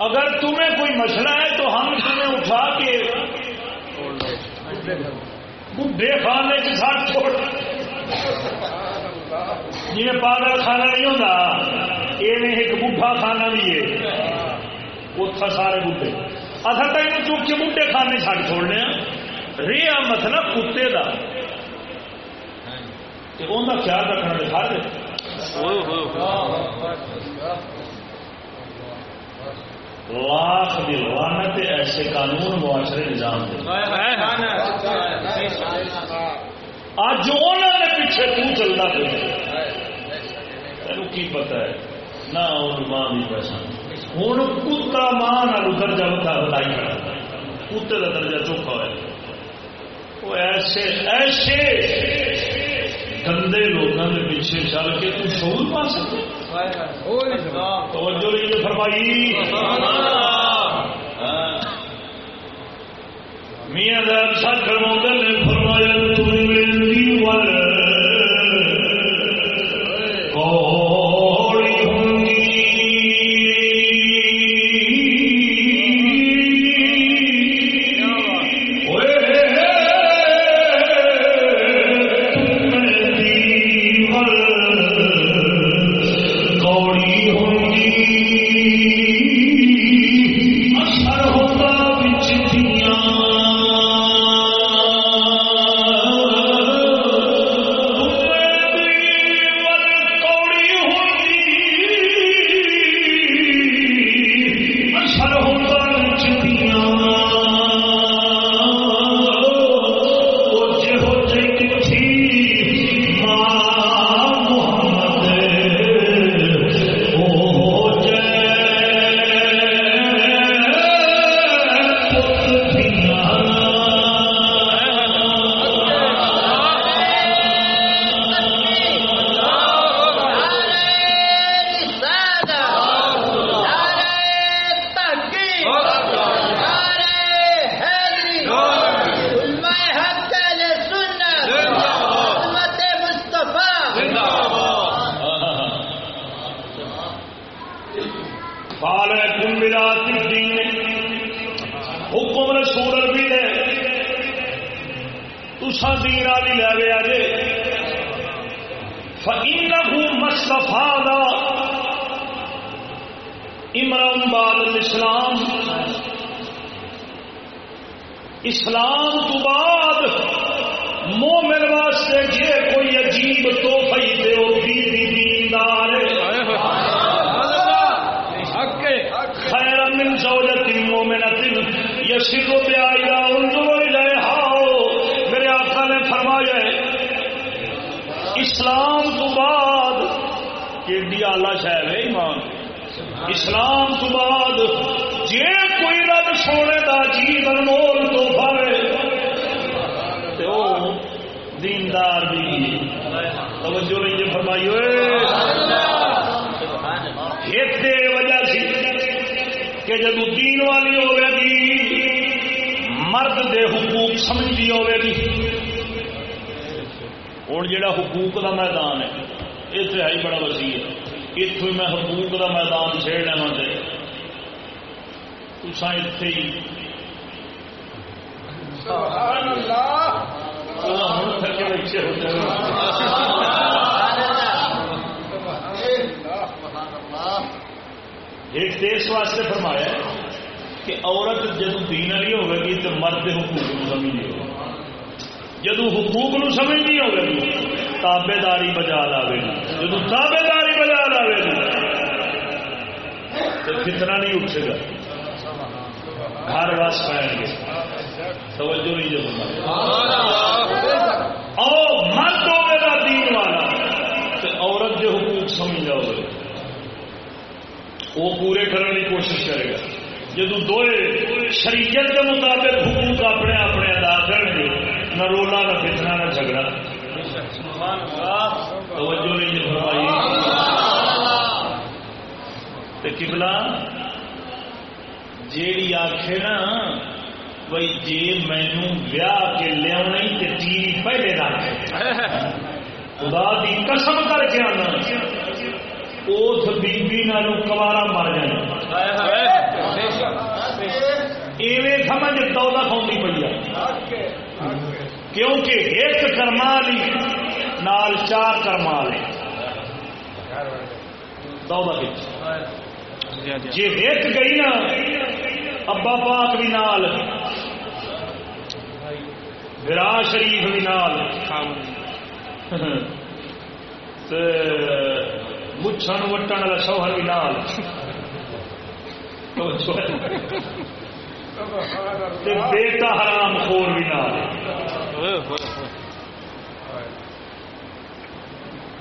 اگر تمہیں کوئی مسئلہ ہے تو ہم تمہیں اٹھا کے بے خانے کے ساتھ چھوڑ جی پاگل کھانا نہیں ہوتا یہ ایک بوٹا کھانا بھی ہے۔ اتنا سارے بوٹے اصل تک چک کے بوٹے کھانے چھٹ چھوڑنے ریا مسئلہ کتے ہاں جی۔ کا خیال رکھنا سارے۔ لاکھ دی ایسے قانون معاشرے نظام اج انہوں پیچھے تو چلتا پہ تین کی پتا ہے؟ نہ ماں بھی پیسہ ہوں کتا ماں نال درجہ بتائی کھڑا کتے کا درجہ چوکھا ہوا ایسے ایسے گندے لوگوں کے پیچھے چل کے تم شعور پا سکے۔ فرمائی۔ میاں سر فرما نے فرمایا تابے داری بجا لاوے تو کتنا نہیں اٹھے گا؟ گھر واس پائیں گے توجہ نہیں جو او مرد ہوگا دین والا۔ تو عورت کے حقوق سمجھ جاؤ۔ گے وہ پورے کرنے کی کوشش کرے گا۔ جدو دوئے شریعت کے مطابق حقوق اپنے اپنے ادا کریں گے نہ رولا، نہ فتنا نہ جھگڑا۔ توجہ نہیں جی فرمائی۔ تو کبلا جیڑی آخ نا بھائی جی مینو ویاہ کے لیا تو ٹی وی پہلے رکھ خدا دی قسم کر کے آنا اس بیبی نالوں کبارا مر جائے ایویں سمجھ دودا کھاؤنی پی کیونکہ ایک کرما لی نال چار کرما لی دودا جی ایک گئی نا، ابا پاک بھی نال برا شریف بھی نال۔ مچھن وٹن والا شوہر بھی نال۔ بیٹا حرام خور بھی نال۔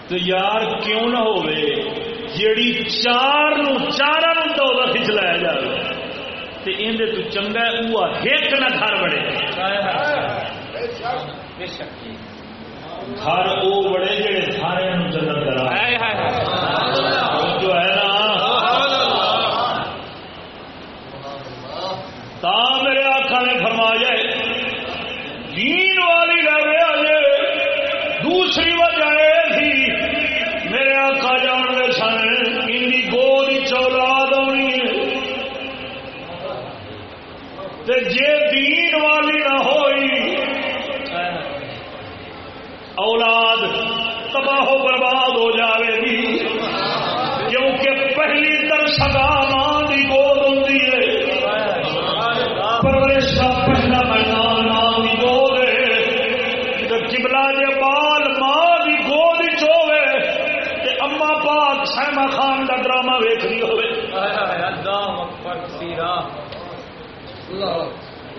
تو یار کیوں نہ ہو جیڑی چار نو چارا نو کھچ لایا جائے تو اندر تو چنگا وہ ایک نہ گھر بڑے گھر وہ بڑے جڑے سارے جنت کرا جو ہے نا تا میرے آخا نے فرمایا دین والی رہے آجے دوسری وجہ میرے جان دے سن ان کی گود چولاد آنی جے دین والی نہ ہوئی اولاد تباہ و برباد ہو جاوے گی کیونکہ پہلی تر سدا ماں کی گود پاک خان کا ڈرامہ ویک رہی ہوئے۔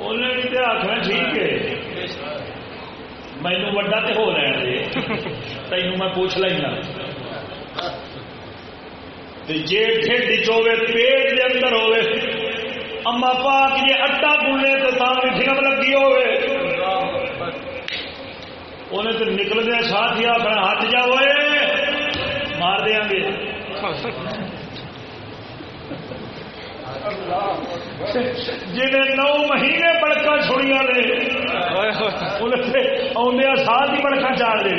انہیں بھی تو آخر ٹھیک ہے۔ مینو وڈا تو ہو رہا ہے۔ تینوں میں پوچھ لینا جی ٹھڈ چوے پیٹ کے اندر ہوے اما پاک جی اٹا گلے تو بھی فلم لگی ہوے انہیں تو نکلدیا ساتھ ہی اپنا ہاتھ جاؤ مار دیا گے جنہیں نو مہینے بڑکا چھوڑیاں نے آدھے ساتھ ہی بڑکا چاڑ دے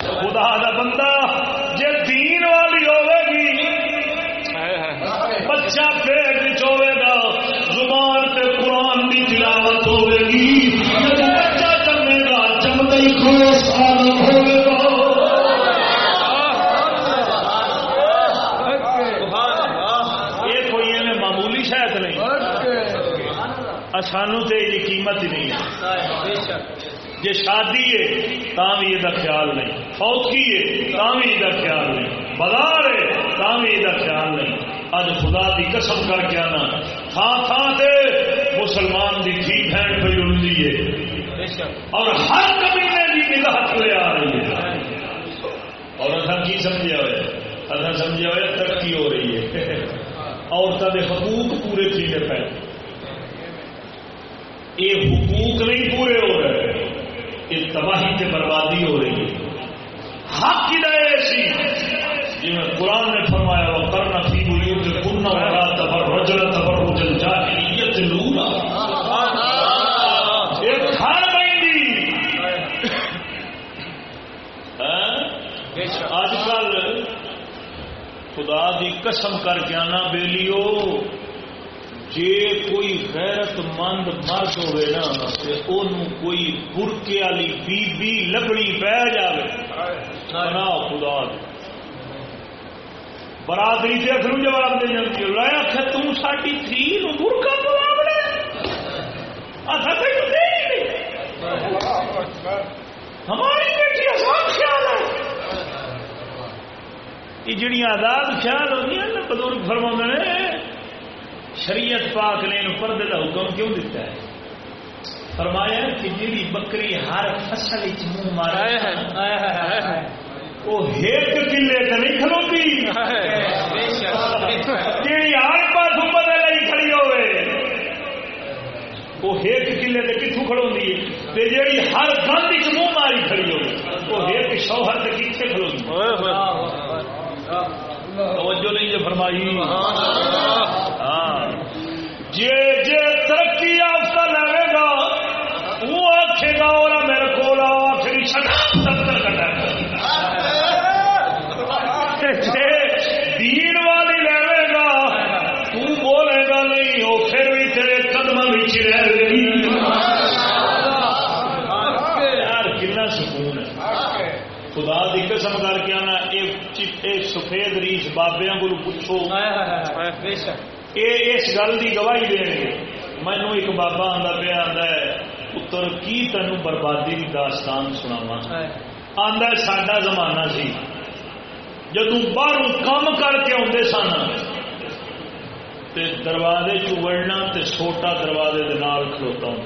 خدا دا بندہ جی دین والی ہوے گی، بچہ پیٹ چوے گا، زبان پہ قرآن کی تلاوت ہوے گی۔ بچہ جمے گا جمتے ہی سانو تو یہ قیمت ہی نہیں ہے۔ جی شادی ہے تا بھی یہ خیال نہیں۔ فوکی ہے تا بھی یہ خیال نہیں۔ بازار ہے تا بھی یہ خیال نہیں۔ اج خدا دی قسم کر کے آنا۔ تھان تھان سے مسلمان دی تھی بہن پہ رلتی ہے۔ اور ہر قبیلے کی نگاہ لے آ رہی ہے۔ اور اصل کی سمجھا ہوا اصل سمجھا ہوا ترقی ہو رہی ہے۔ عورتوں کے حقوق پورے تھے پہ یہ حقوق نہیں پورے ہو رہے یہ تباہی سے بربادی ہو رہی ہے۔ حق کی رائے ایسی جی میں قرآن نے فرمایا وہ کرنا فی بولی کہ کنہ ہوگا تبر رجل تبر رجل جا کے لورا اج کل خدا دی قسم کر کے آنا بیلیو جے کوئی غیرت مند مرد ہوئے نا تے اونوں کوئی برکے والی بی بی لبنی بہ جاوے۔ سنا خدا دی۔ برادری سے اخرو جواب دے جاتی ہے۔ لے آخ تم ساری تھی نو برکا پوا بڑے آخا دے نہیں۔ ہماری بیٹی آسان خیال ہے۔ یہ جڑیاں آزاد خیال ہوتی ہیں نا بزرگ فرما نے شریعت پاک نے پردے کا حکم کیوں دیتا ہے؟ فرمایا کہ جیڑی بکری ہر فصل منہ مارا وہ ایک کلے تو نہیں کھلوتی۔ ہر پاس بدل کھڑی ہوئے۔ وہ ایک کلے سے کتوں ہے؟ جیڑی ہر گند چ منہ ماری کھڑی ہوئے وہ ایک شوہر سے کتنے کھڑوی توجہ نہیں جو فرمائی۔ جے جے ترقی یافتہ لے گا، وہ آخے گا، اور میرے کو آخری ستر کٹا دین والی لے گا، تو بولے گا نہیں، وہ پھر بھی تیرے قدم بچ رہ گئی۔ یار، کنا سکون ہے۔ خدا دی قسم کر کے آنا یہ سفید ریس بابیا کو پوچھو۔ یہ اس گل کی گواہی دیں گے مینو ایک بابا آتا پیا آتا ہے پتر کی تین بربادی کی داستان سناوا آتا سڈا زمانہ سی۔ جدو باہر کام کر کے آتے سن تے دروازے چڑنا تے چھوٹا دروازے دے نال کھلوتا ہوں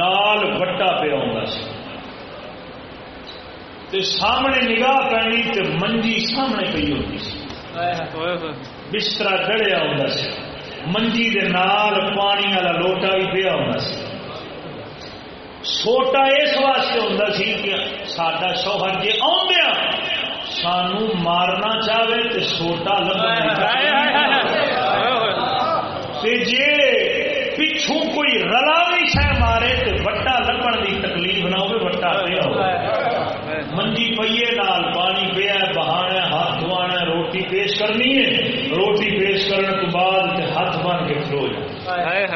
نال وٹا پیا ہوں سی۔ تے سامنے نگاہ پینی تے منجی سامنے پی ہوتی سی۔ بستر ڈڑیا ہوں سی منجی دے نال پانی والا لوٹا بھی پیا ہوں سی چھوٹا اس واسطے ہوں سی کہ سڈا شوہر جی آدھا سانو مارنا چاہے تو چھوٹا لگا جی پچھوں کوئی رلا بھی شہ مارے تو وٹا لبن کی تکلیف نہ ہو وٹا پیا ہو منجی پیے نال پانی پیا بہانا ہاتھ دھوانا روٹی پیش کرنی ہے روٹی پیش کرنے تو بعد ہاتھ بن کے کھلو جائے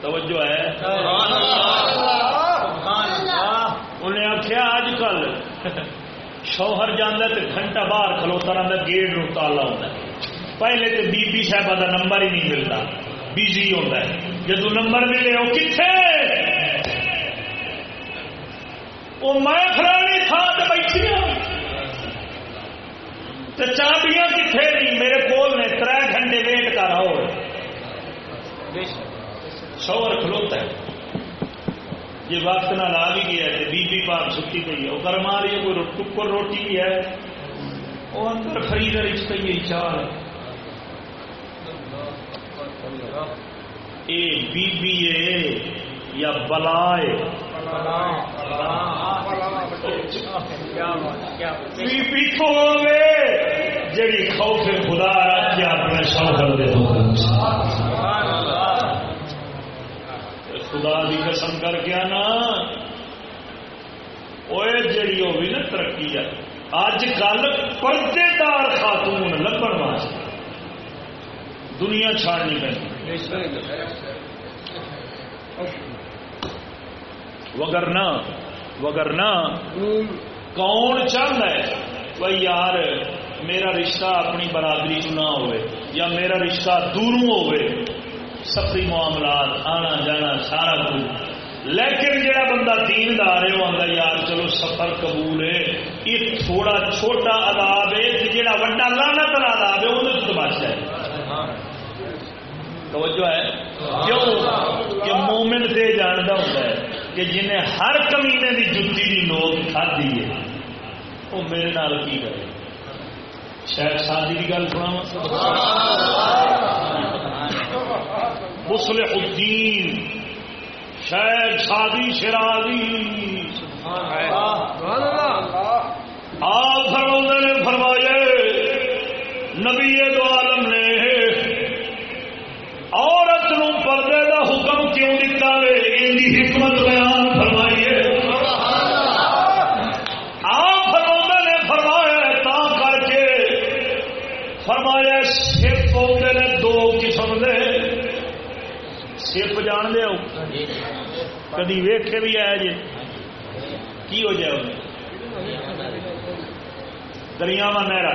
توجہ ہے؟ انہیں آخیا اج کل شوہر جانا تو گھنٹہ باہر کھلوتا رہتا گیٹ نو تالا ہوتا ہے۔ پہلے تو بی بی صاحب کا نمبر ہی نہیں ملتا بزی ہوتا ہے۔ جدو نمبر ملے وہ کتنے وہ میں فلانی تھان سے بیٹھی ہوں تو چابیاں کتنے نہیں میرے کول نے تر گھنٹے ویٹ کر رہا ہو۔ شوہر کھلوتا ہے۔ یہ وقت نہ لا بھی گیا ہے، بی بی پاک چھٹی پی ہے۔ وہ گرم آ رہی ہے کوئی ٹکر روٹی بھی ہے۔ وہ اندر خریدر اس پہ یہ چال اے بی بی اے۔ یا بلائے۔ بی جڑی خوف خدا کیا اپنے شوہر دے۔ خدا دی قسم کر کے آنا۔ وہ جڑی ہوگی نا ترقی ہے۔ اج کل پردے دار خاتون لبن واسطے۔ دنیا چھاڑنی پہ وگرنا وگرنا کون چاہتا ہے؟ بھائی یار میرا رشتہ اپنی برادری چ نہ ہوئے یا میرا رشتہ دوروں ہوئے سفری معاملات آنا جانا سارا کچھ۔ لیکن جڑا بندہ دین دار ہے وہ آتا یار چلو سفر قبول ہے یہ تھوڑا چھوٹا عذاب ہے جڑا وڈا لانا تر عذاب ہے وہ تو بچ جائے توجہ ہے؟ کیوں؟ کہ مومن سے جانتا ہوتا ہے۔ کہ جنہیں ہر کمینے کی جتی کی نوک کھدی ہے، وہ میرے نال کی کرے؟ شاید شادی کی گل سنا مصلح الدین، شاید شادی شرازی۔ آپ فرما نے فرمایا نبی دو عالم نے، عورت نو پردے دا حکم کیوں دیتا کی حکمت بیان فرمائیے۔ آپ فرما نے فرمایا تا کر کے فرمایا سپ آتے نے دو قسم دے سپ جان دے کدی ویخے بھی آیا جی؟ کی ہو جائے دریاوا نہرا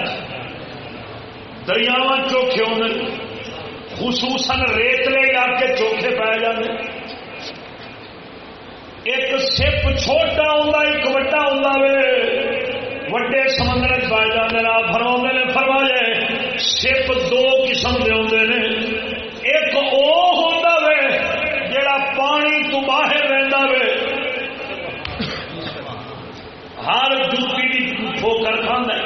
دریاوا چوکھے ہونے خصوصاً ریتلے علاقے چوکھے پائے جاتے ایک سپ چھوٹا ہوں ایک وڈا ہوں وڈے سمندر پائے جاتے ہیں فرما نے فرمایا سپ دو قسم کے ہوں نے ایک وہ ہوتا وے جڑا پانی تو باہر رہتا وے ہر جوتی کی ٹھوکر کھانا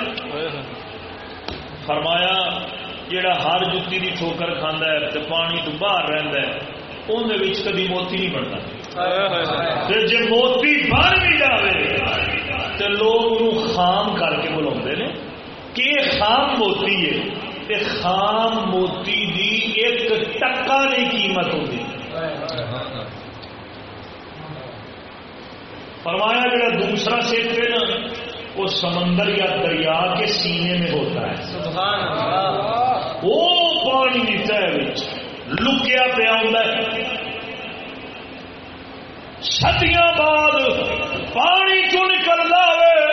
فرمایا جڑا ہر جتی کی ٹھوکر کھانا ہے تو پانی تو باہر رہتا ہے اندر کدی موتی نہیں بنتا جی موتی بن بھی جائے تو لوگ خام کر کے بلا کہ خام موتی ہے خام موتی دی ایک ٹکا کی قیمت ہوتی فرمایا جڑا دوسرا سیٹ ہے نا وہ سمندر یا دریا کے سینے میں ہوتا ہے۔ وہ پانی نیچا لکیا پیا ہوں سدیاں بعد پانی کیوں نکلتا ہو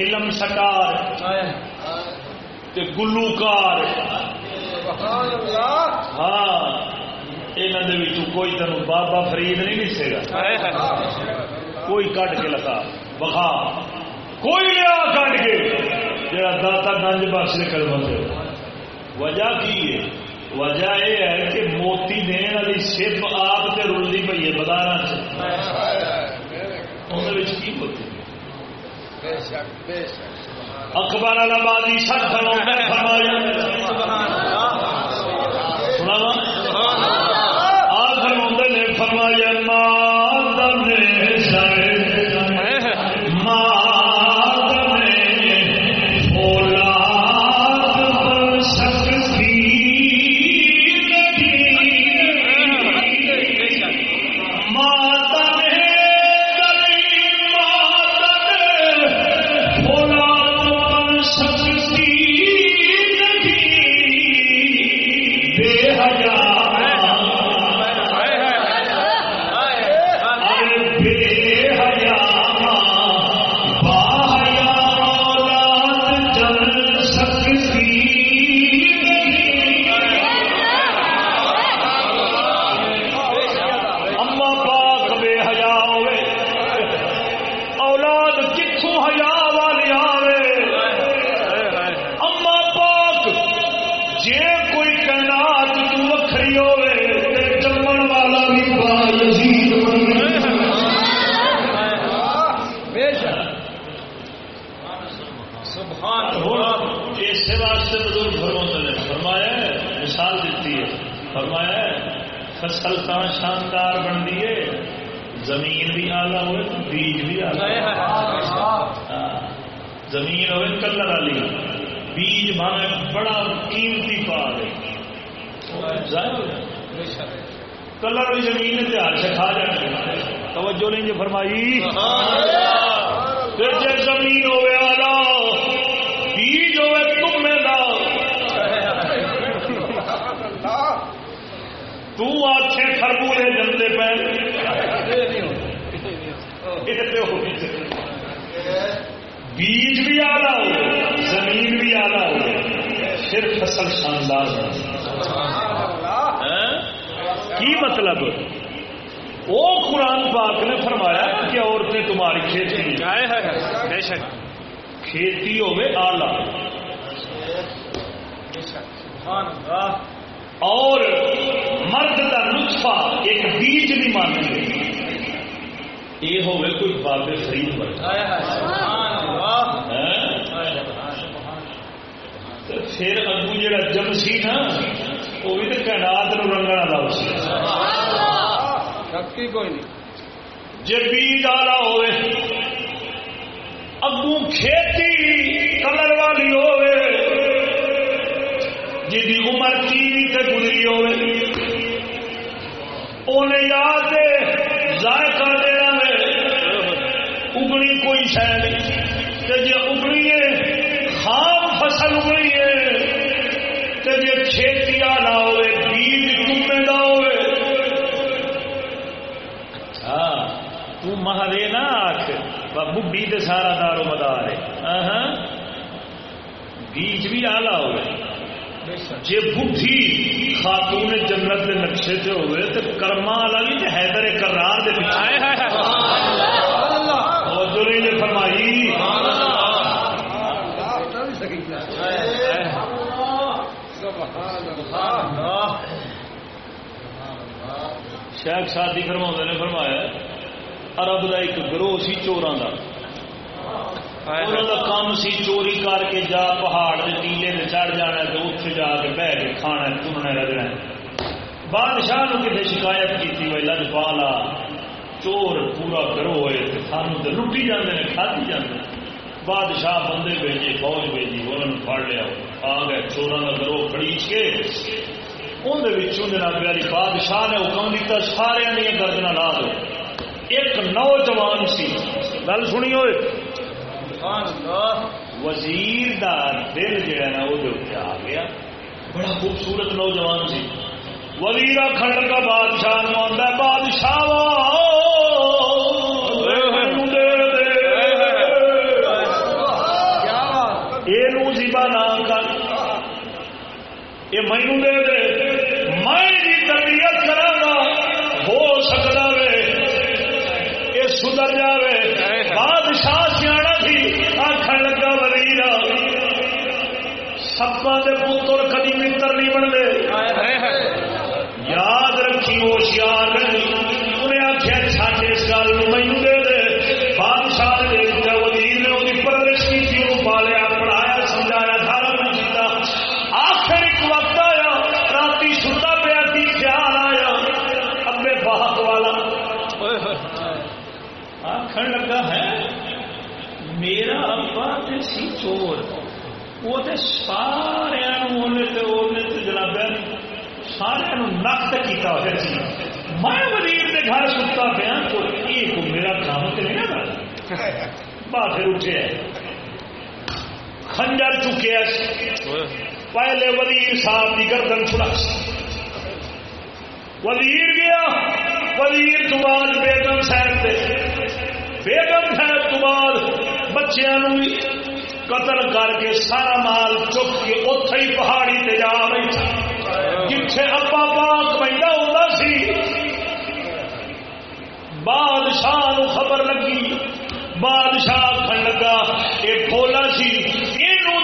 فلم سکار گلوکار۔ ہاں یہ کوئی تین بابا فرید نہیں دسے گا۔ کوئی کٹ کے لگا بخا۔ کوئی لیا کٹ کے، جڑا داتا گنج بخش نے کلمہ وجہ کی ہے؟ وجہ یہ ہے کہ موتی دین والی سب آپ سے رلتی پی ہے بازار کی ہوتی اکبر آبادی فرمایا۔ آ فرما نے فرمایا ماں سر بیج بھی آلہ ہوئے۔ جی بڈھی خاتون جنت کے نقشے سے ہوئے تو کرما والا بھی تو حیدر کرار دے پیچھے۔ نہیں نے فرمائی۔ شیخ شادی فرما نے فرمایا عرب کا ایک گروہ سی چوراں کا انہوں کا کام سی چوری کر کے جا پہاڑ کے ٹیلے میں چڑھ جانا تو اتنے جا کے بہ کے کھانا تننا رگڑنا بادشاہ نے کتنے شکایت کی بھائی لج پالا چور پورا گروہ ہوئے سانو تو لٹی جاتے ہیں کھادی جاتے ہیں بادشاح بندے بھیجے فوج بھیجی انہوں پڑ لیا آ گئے چوراں کا گروہ کھڑیچ کے اندر جناب والی بادشاہ نے حکم دیتا سارے دیا گردنا لا دو ایک نوجوان سی گل سنی ہوئے وزیر دا دل جہا نا وہ آ گیا۔ بڑا خوبصورت نوجوان سی وزیر کھنڈ کا بادشاہ نو آتا بادشاہ یہ زیبا نام کر۔ یہ مینو دے دے۔ میں جی تربیت کرا ہو سکتا وے۔ یہ سدھر جائے بادشاہ سی آخر لگا وزیر سپا کے پتر کدی متر نہیں بنتے یاد رکھی ہوشیار انہیں آخیا ساڈے اس گل مینو دے دے بادشاہ سی چور وہ تے سارے جناب سارے نقد کیتا ہوا سی میں وزیر کے گھر ستا پیا تو یہ کو میرا کام تو نہیں نا باہر اٹھے خنجر چکے پہلے وزیر صاحب کی گردن چھڑا وزیر گیا وزیر تو بعد بیگم صاحب سے بیگم صاحب تو بعد بچیاں قتل کر کے سارا مال چک کے اتے ہی پہاڑی تے جا بیٹھا جتھے ابا پاک پہلا ہوتا سی۔ بادشاہ نو خبر لگی۔ بادشاہ کھن لگا یہ بولا سی جی، یہ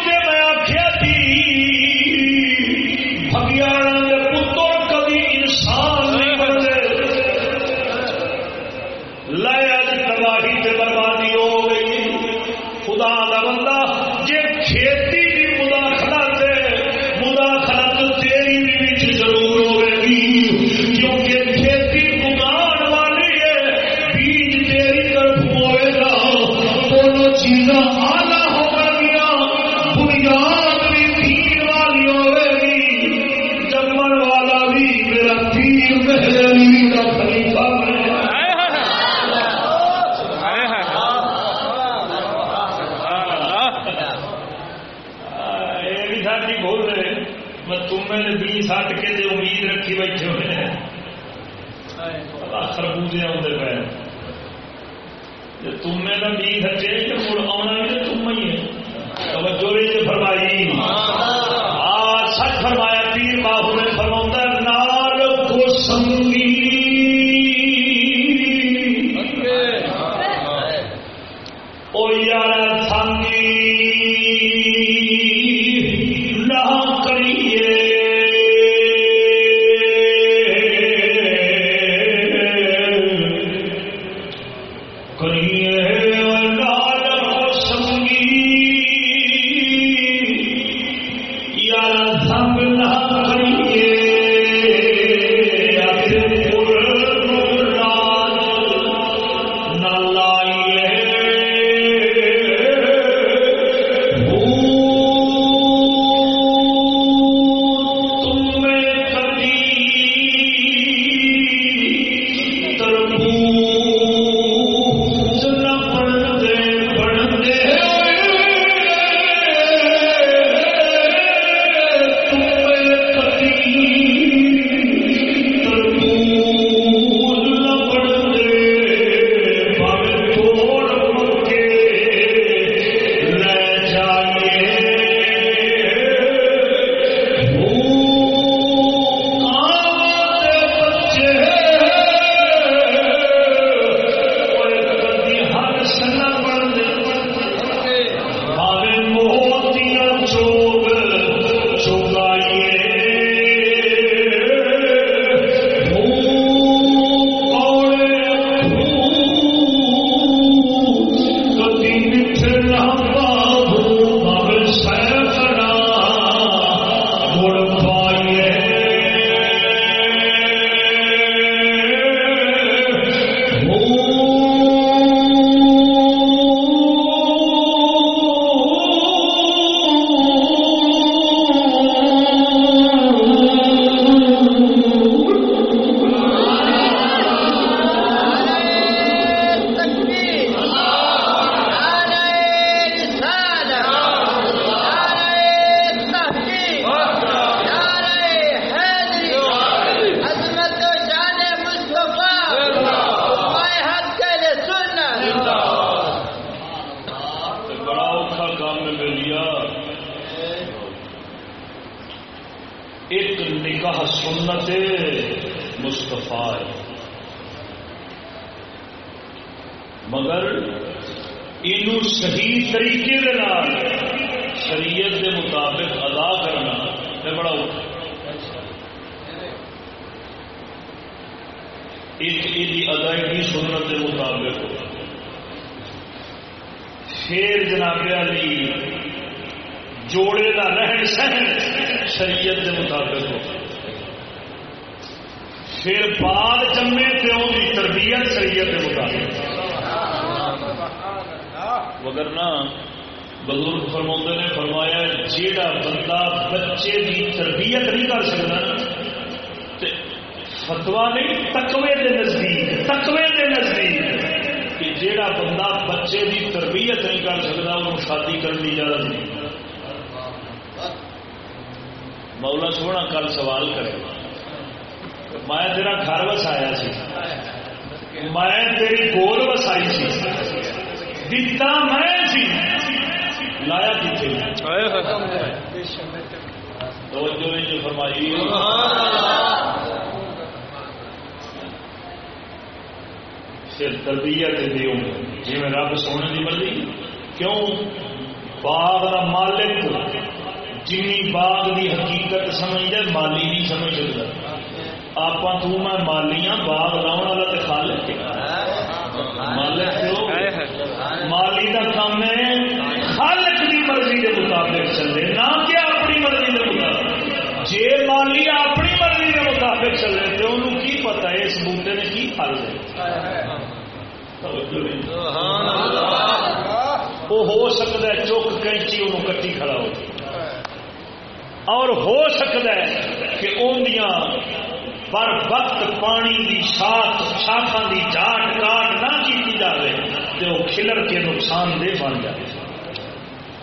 بن جائے۔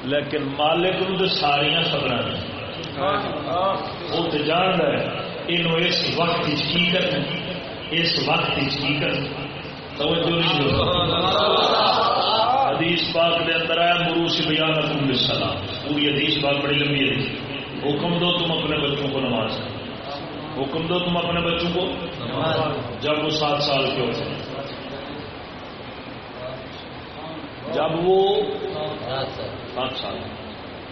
لیکن مالک ان ساریا خبر وہ تو جان ہے یہ اس وقت کی کرنا اس وقت کی کرنا حدیث پاک کے اندر آیا مروس بیان تم سلام پوری حدیث پاک بڑی لمبی ہے۔ حکم دو تم اپنے بچوں کو نماز۔ حکم دو تم اپنے بچوں کو؟ جب وہ سات سال کے ہوتے ہیں جب وہ سات سال۔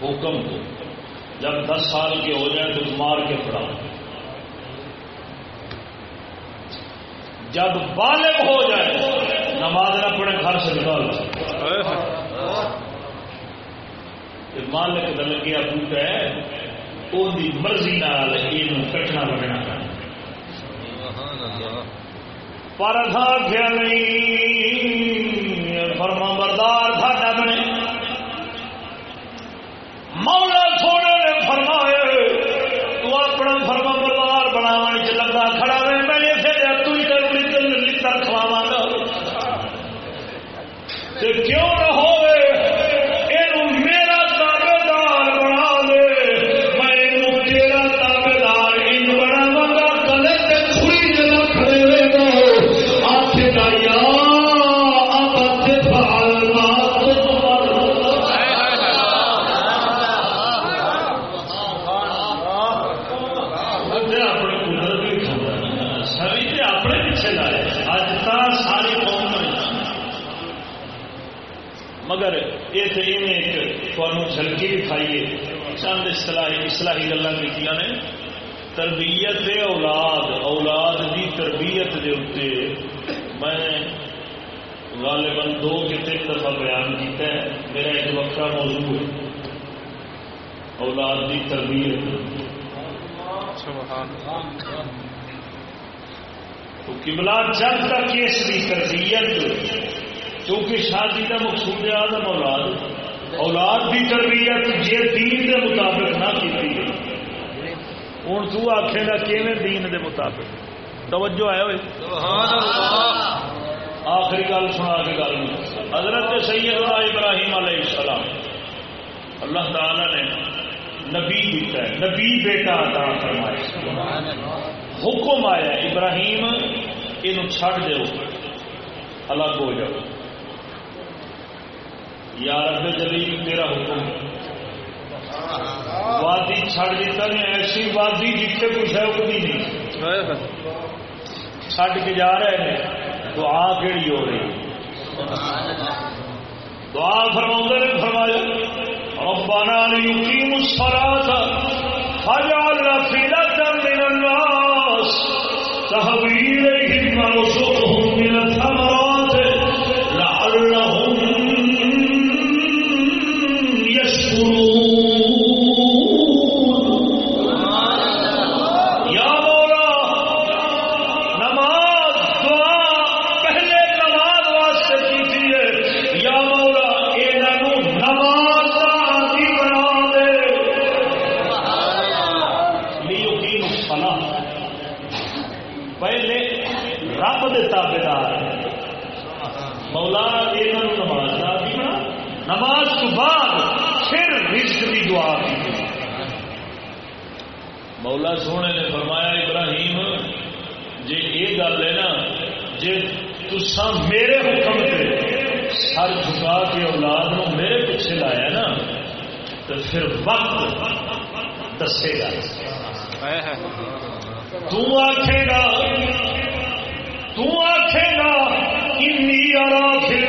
حکم دو۔ جب دس سال کے ہو جائیں تو مار کے پڑا جب بالغ ہو جائے نماز نہ پڑے گھر سے نکال مالک دل گیا بوٹ ہے وہی مرضی نال یہ کٹنا بگنا پر کیا نہیں۔ فرما بردار ساڈا بنے۔ مولا سونے نے فرمایا، تو اپنا فرما بردار بناو چ لگا کھڑا رہے، میں اسے تو ہی کر کھواوا گا۔ کیوں نہ غالباً دو کہ تین دفعہ بیان کیا ہے۔ میرا ایک وقت موضوع ہے۔ اولاد کی تربیت۔ تو کملا جب تک اس کی تربیت، کیونکہ شادی کا مقصود آدم اولاد اولاد کی تربیت جی دین کے مطابق نہ کی ہوں تو آخے گا کیون دین دے مطابق؟ توجہ ہے ہوئے؟ آخری گل سنا کے گل حضرت سید ابراہیم علیہ السلام، اللہ تعالی نے نبی دیتا ہے، نبی بیٹا عطا فرمایا۔ حکم آیا ابراہیم یہ چھڑ دو الگ ہو جاؤ۔ یا رب جلیل، تیرا حکم۔ وادی چھڑ دیتا نے ایسی وادی جتنے کچھ ہے اگتی نہیں۔ چھڑ کے جا رہے ہیں۔ دعا کہڑی ہو رہی دعا فرما نے فرمایا، ربنا ليقيموا الصلاة فجعل أفئدة من الناس تهوي إليهم ورزقهم من الثمر پھر وقت دسے گا۔ آخے گا آخے گا فلم میں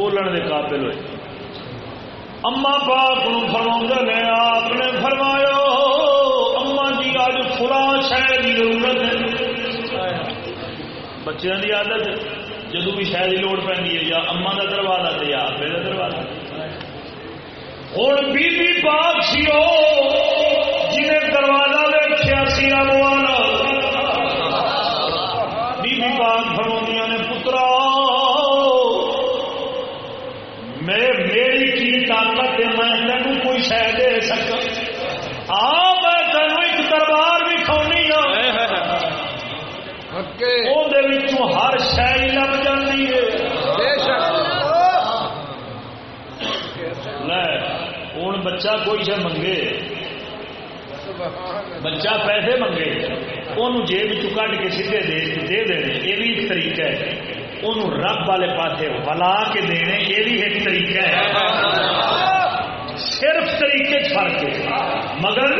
بولن دے قابل ہوئے اما پاک فرما نے آپ نے فرمایا اما جی اج فلاں شہر کی ضرورت ہے بچوں کی عادت جدو بھی شہر کی لوڑ پہ یا اما کا دروازہ تو یا آپ کا دروازہ ہوں بی بی پاک سی جنہیں دروازہ ویچیا سی رب والا بی بی پاک فرمایا شہ لگ جاتی ہے۔ ہوں بچہ کوئی شہ منگے۔ بچہ پیسے منگے۔ وہ جیب کٹ کے سیدھے دے دے دینے یہ بھی ایک طریقہ ہے۔ انہوں رب والے پاس ولا کے دینے یہ بھی ایک طریقہ ہے۔ صرف طریقے فرق ہے۔ مگر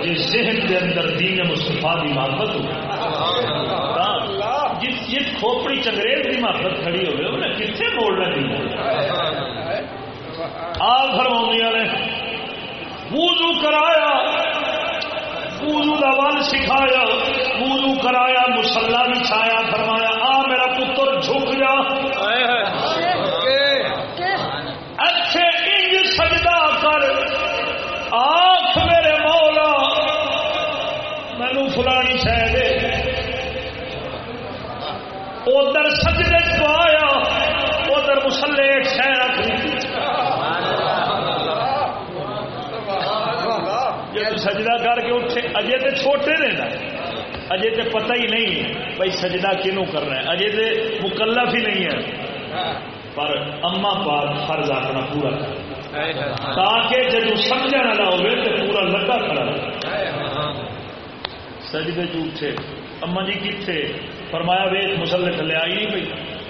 جس ذہن کے اندر دین مصطفیٰ کی محبت ہو جس کھوپڑی چنگریز کی مفت کھڑی ہوگی انہیں کتنے بولنا چاہیے آ فرمایا نے، وضو کرایا، وضو کا ول سکھایا، وضو کرایا مسلا بچھایا، فرمایا ادھر سجدے پایا ادھر مسلے شہ رکھ سجدہ کر کے اٹھے، اجے تو چھوٹے نے نا۔ اجے تو پتہ ہی نہیں بھائی سجدہ کنوں کرنا ہے۔ اجے تو مکلف ہی نہیں ہے۔ پر اما پاک فرض اپنا پورا کر۔ تاکہ جب سمجھنے والا ہوگا تو پورا لگا کھڑا سجدے جھوٹے اما جی کتنے فرمایا ویس مسلے تھلے آئی نہیں پی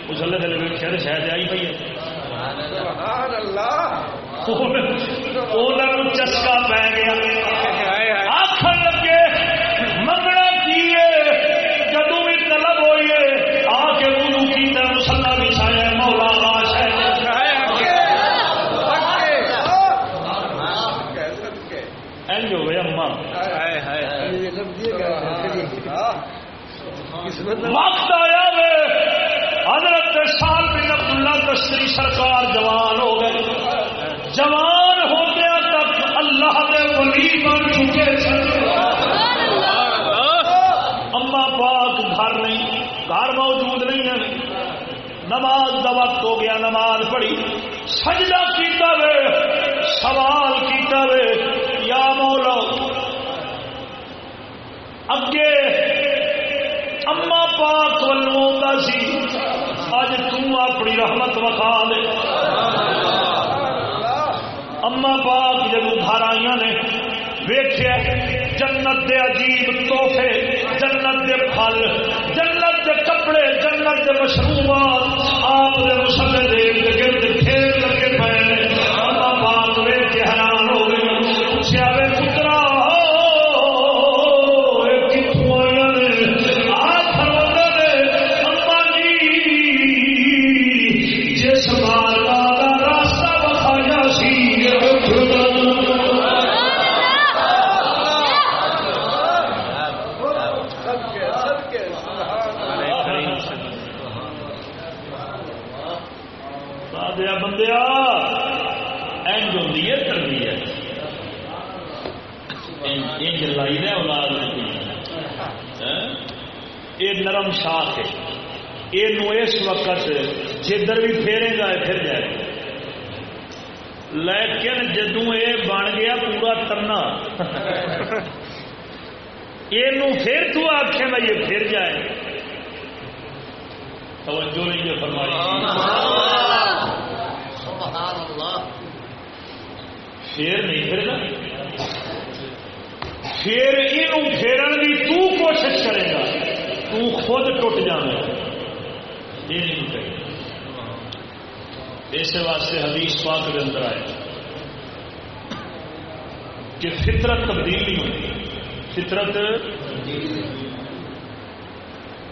مسلے تھلے شاید شاید آئی پی ہے چسکا پی گیا وقت آیا وے حضرت سال بن عبداللہ تشری سرکار جوان ہو گئے۔ جوان ہو گیا تک اللہ دے ولی بن چکے۔ اما پاک گھر نہیں، گھر موجود نہیں ہے۔ نماز دا وقت ہو گیا، نماز پڑھی۔ سجدہ کیتا وے، سوال کیتا وے۔ یا مولا، اگے پاک ولو سی۔ اج اپنی رحمت وکھا دے۔ اما پاک جب گھر آئی نے ویخیا جنت دے عجیب توحفے جنت دے پھل، جنت دے کپڑے، جنت دے مشروبات آپ دے مسلے دے گرد کھیل لگے پے اما پاک ویخ کے حیران جدھر بھی پھیرے گا پھر جائے لیکن جدو یہ بن گیا پورا تنا یہ پھر تو آخے گا یہ پھر جائے توجہ نہیں یہ فرمائی پھر نہیں پھرنا پھر یہ پھیرن کی تو کوشش کرے گا تو خود ٹوٹ جانا یہ نہیں کرے اس واسطے حدیث پاک کے اندر آئے کہ فطرت تبدیل نہیں ہوتی۔ فطرت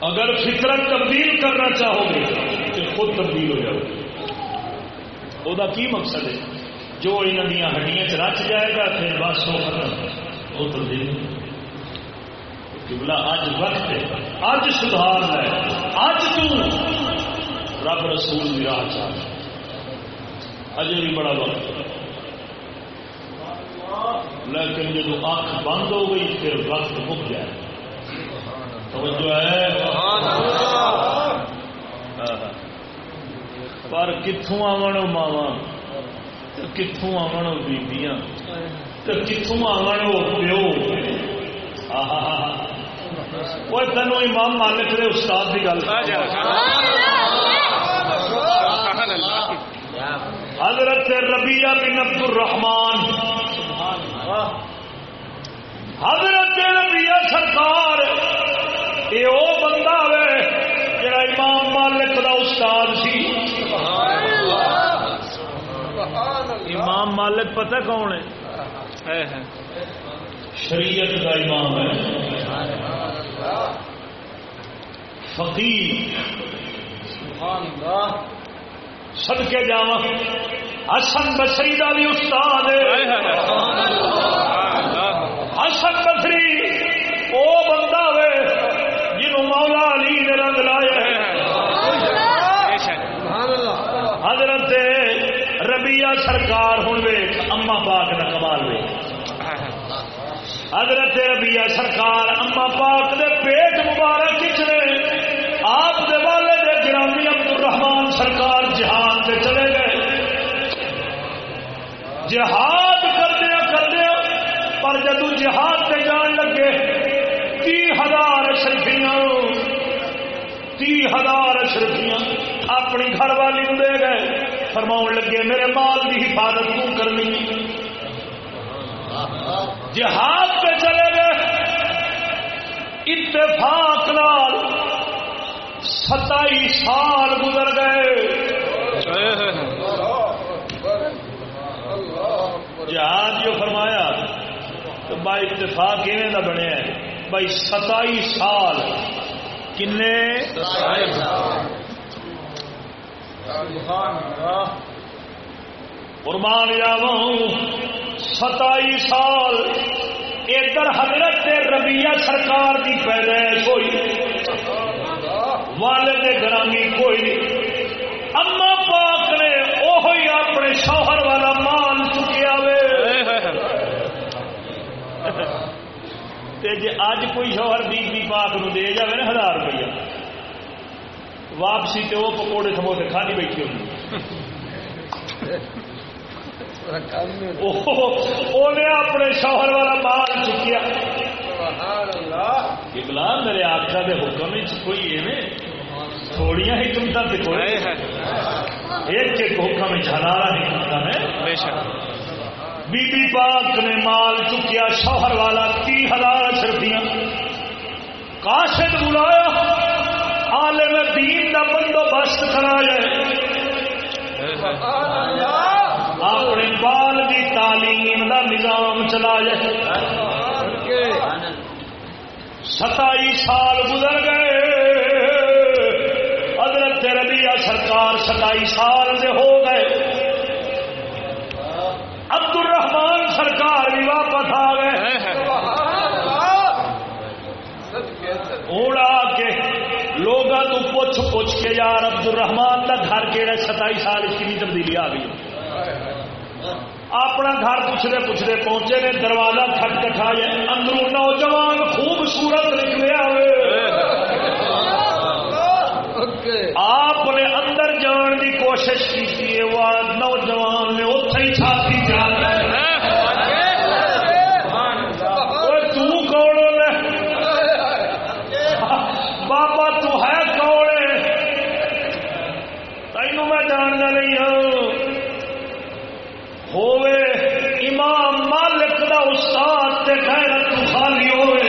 اگر فطرت تبدیل کرنا چاہو گے تو خود تبدیل ہو جاؤ۔ گے وہ کی مقصد ہے؟ جو یہاں دیا ہڈیاں رچ جائے گا، پھر بس وہ ختم۔ وہ تبدیل کبلا اج وقت ہے۔ اج سدھار ہے اج تو رب رسول راہ چاہ۔ اجے بھی بڑا وقت لیکن جب اکھ بند ہو گئی، پھر وقت مک جائے۔ توجہ ہے؟ پر کتوں آن ماوا کتوں آن بیبیاں؟ کتوں آن وہ پیو؟ وہ تینوں امام مالک کے استاد کی گل۔ حضرت ربیہ بن عبد الرحمان حضرت ربیہ سرکار یہ وہ بندہ ہے جڑا امام مالک کا استاد سی۔ امام مالک پتہ کون ہے؟ شریعت کا امام ہے۔ فقیر۔ سد کے جا حسن بسری کا بھی استاد حسن بسری وہ بندہ ہے جنہوں مولا علی نے رنگ لایا ہے حضرت ربیہ سرکار ہوں اما پاک کا کمال ویخ حضرت ربیہ سرکار اما پاک دے پیٹ مبارک کچنے آپ دے سرکار جہاد سے چلے گئے۔ جہاد کردیا کردیا، پر جدو جہاد سے جان لگے تی ہزار شرفیاں تی ہزار شرفیاں اپنی گھر والی دے گئے۔ فرما لگے، میرے مال کی حفاظت تو کرنی؟ جہاد پہ چلے گئے۔ اتفاق نال ستائی سال گزر گئے۔ جہاد جو فرمایا تو بائی اتفاق کھنے کا بنیا بھائی ستائی سال۔ کنے؟ قربان جاؤں ستائی سال۔ ادھر حضرت ربیہ سرکار کی پیدائش ہوئی۔ والد گرامی کوئی نہیں۔ اما پاک نے وہی اپنے شوہر والا مال چکیا وے۔ جی اج کوئی شوہر بی بی پاک نو دے جائے نا ہزار روپیہ۔ واپسی تے وہ پکوڑے سموسے کھانی بیٹھی ہوگی اپنے شوہر والا مال چکیا۔ اقلام میرے آقا دے حکم کوئی تھوڑی حکمت ایک ایک حکم ہزارہ حکمت میں بی بی پاک نے مال چکیا شوہر والا تی ہزار روپیہ کاشت بلایا عالم دین کا بندوبست کرا جائے اپنے بال کی تعلیم کا نظام چلا جائے ستائی سال گزر گئے۔ حضرت ربیہ سرکار ستائی سال سے ہو گئے۔ عبد الرحمان سرکار بھی واپس آ گئے۔ اوڑا کے لوگ تو پوچھ پوچھ کے یار عبد الرحمان کا گھر کہڑا ستائی سال اس کی تبدیلی آ گئی۔ اپنا گھر پوچھتے پوچھتے پہنچے نے دروازہ کھٹ کٹایا اندروں نوجوان خوبصورت نکلے آپ نے اندر جان کی کوشش کی وہ نوجوان نے ہی چھاتی جان بابا تو ہے کون تینوں میں جاننا نہیں ہوں ہوئے امام مالک دا استاد تے غیرت خالی ہوئے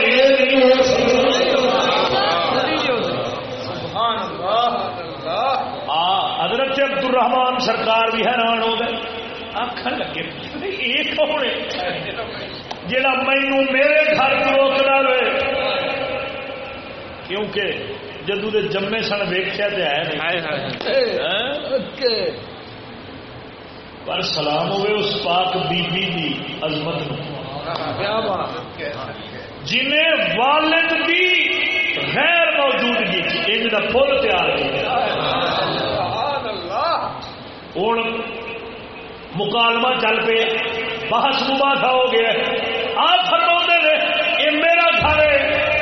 حضرت عبد الرحمان سرکار بھی حیران ہو گئے۔ آخر لگے یہ کون جا مینو میرے گھر روک رہے کیونکہ جدو دے جمے سن ویخیا تو ہے پر سلام ہوئے اس پاک بی بی دی عظمت جنہیں والد دی غیر موجودگی ان کا پل تیار کیا ہوں مکالمہ چل پے بحث مباحثہ ہو گیا آپ فرما نے یہ میرا گھر ہے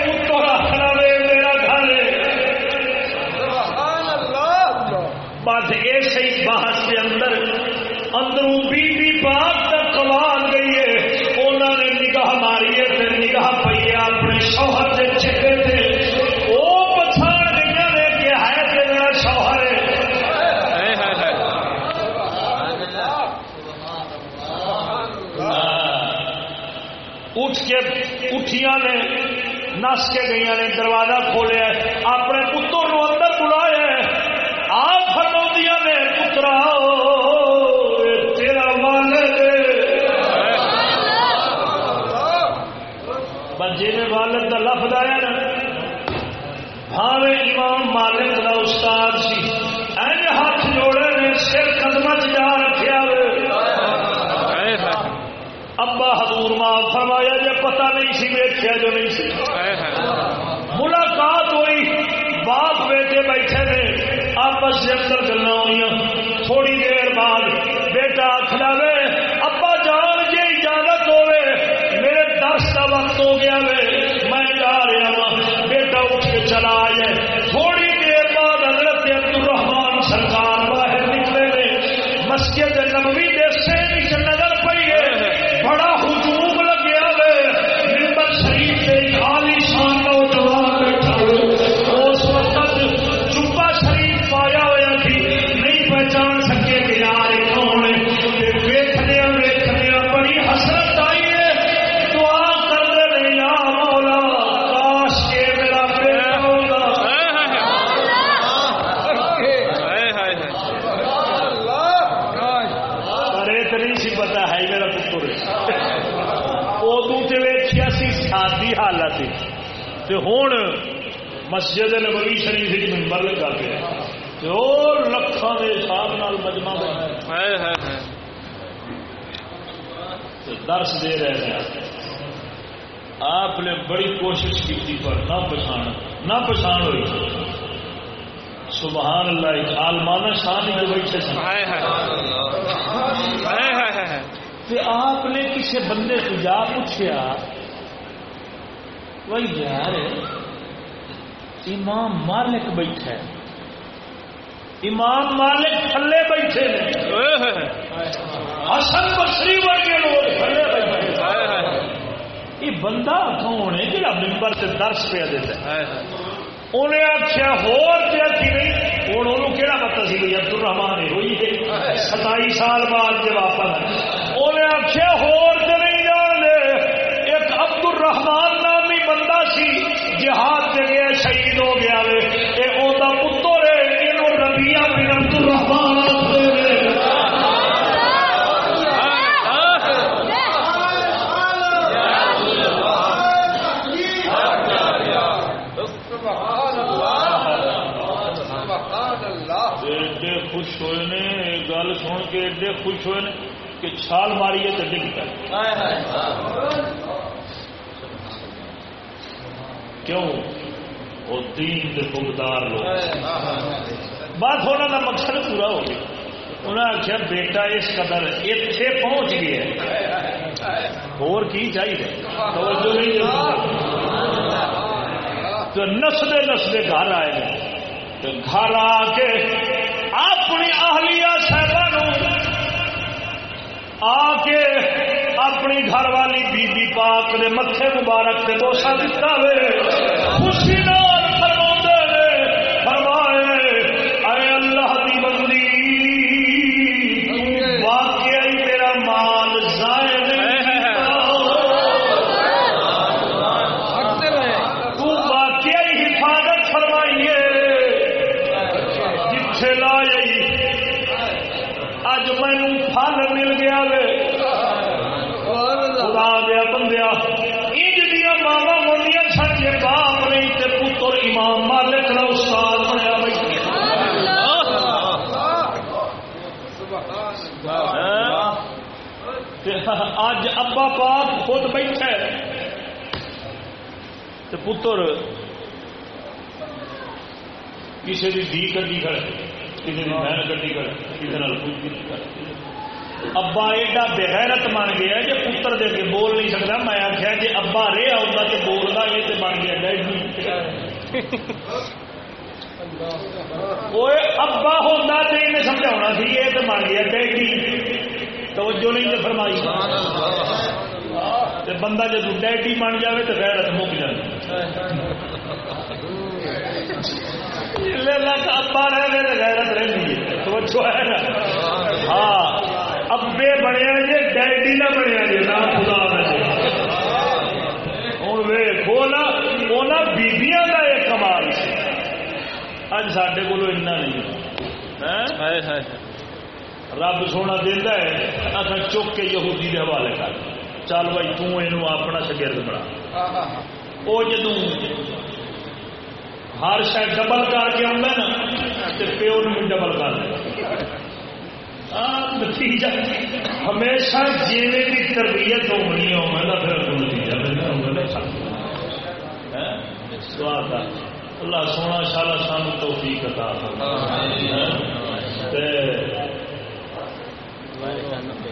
اتو رکھنا وے میرا گھر ہے بس ایسے ہی بحث کے اندر اندروں بی بی پاک تک کمال گئی ہے انہوں نے نگاہ ماری ہے نگاہ پی ہے اپنے شوہر کے چہرے تھے کے اٹھیا نے نس کے گئی نے دروازہ کھولیا اپنے پتر نو اندر بلایا آپ فرما نے، پترا تیرا والد جی والد کا لفظ آیا نا بھاوے امام مالک کا استاد سی۔ ہاتھ جوڑے نے، سر قدم چ جا رکھا ابا حضور ماں فرمایا جی پتا نہیں سی ویچیا جو نہیں سی۔ ملاقات ہوئی، باپ بیٹے بیٹھے نے، آپس کے اندر گلا ہوئی تھوڑی دیر بعد بیٹا آخلا وے ابا جان جی اجازت ہوے میرے درس کا وقت ہو گیا وے، میں جا رہا ہوں بیٹا اٹھ کے چلا آئے۔ مسجد نبوی شریف کی ممبر لگا پیا لکھان کے حساب نال مجمع بنا درس دے رہے ہیں آپ۔ نے بڑی کوشش کی پر نہ پچھان نہ پچھان ہوئی۔ سبحان اللہ آلمانہ شان جو بیٹھے سن تے آپ نے کسی بندے کو جا پوچھیا وہی یار امام مالک بیٹھا ہے۔ امام مالک تھلے بیٹھے نے حسن بصری ورگے لوگ تھلے بیٹھے یہ بندہ کون ہے جہاں ممبر سے درس پہ دیتا ہے؟ ہائے ہائے انہیں آخیا ہوتی نہیں ہوں انہوں کہڑا پتا سی بھائی عبد الرحمان ہوئی ہے ستائی سال بعد جب واپس انہیں آخیا ہور تے نہیں جان دے ایک عبد الرحمان نامی بندہ سی، جہاد سے گیا شہید ہو گیا وے یہ اوندا پتر ہے یہ ربیہ بن عبد الرحمان آخر ہے۔ ایڈے خوش ہوئے نے یہ گل سن کے ایڈے خوش ہوئے کہ چھال ماری ہے تو ڈگ پائے کیوں؟ وہ دین کے لوگ بات ہونا کا مقصد پورا ہو گیا۔ انہیں آخیا بیٹا اس قدر اتے پہنچ گیا اور کی چاہیے؟ توجہ نہیں تو نسلے نسلے گھر آئے۔ گھر آ کے آ کے اپنی گھر والی بی بی پاک نے متھے مبارک سے بوسا دتا خوشی پاپ خود بیٹھا ہے۔ تے پتر کسی کی دھی کٹی کھڑے کسی کی بہن کٹی کھڑے کسی نال ابا ایڈا بغیرت بن گیا جی پتر دے کے بول نہیں سکتا میں آخیا جی ابا رے آؤں تو بولتا یہ تو بن گیا ڈیڈی ابا ہوتا تو انہیں سمجھا سی یہ تو بن گیا ڈیڈی توجہ نہیں تو فرمائی۔ بندہ جب ڈیڈی بن جائے تو غیرت مک جائے ابا رہے تو غیرت رہی ہے۔ توجہ ہے نا؟ ہاں۔ ابے بنیا جی ڈیڈی نہ بنیا جی نہ خدا ہوں ویخو نا وہ بیبیاں کا ایک کمال اج سڈے کو نہیں رب سونا دینا ہے اصل چک کے یہودی کے حوالے کر۔ چل بھائی توں اپنا شگرد بنا۔ وہ جدو ہر شاید ڈبل کر کے آؤں نا تو پیو نے بھی ڈبل کر نتیجہ۔ ہمیشہ جیوے کی تربیت ہونی ہوگا نا پھر اگوں نتیجہ ملنا ہوگا نا۔ اللہ سونا شالا سانو توفیق عطا فرمائے۔ ہاں؟ تے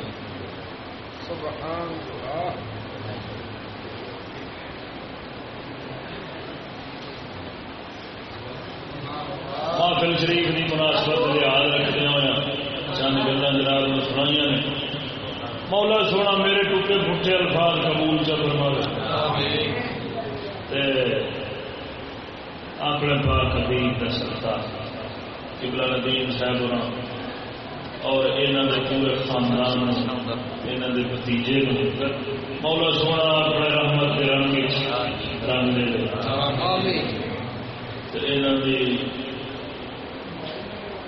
محفل شریف کی مناسبت لحاظ رکھتے ہوا ہاں۔ چند گلا جناب نے سنائی نے۔ مولا سونا میرے ٹوٹے پھٹے الفاظ قبول چ فرما اپنے پاک حبیب کا سرتا قبلہ ندیم صاحب ہونا اور یہاں کے پورے خاندان یہاں کے بتیجے مولا سونا اپنے رحمت رنگ رنگ یہاں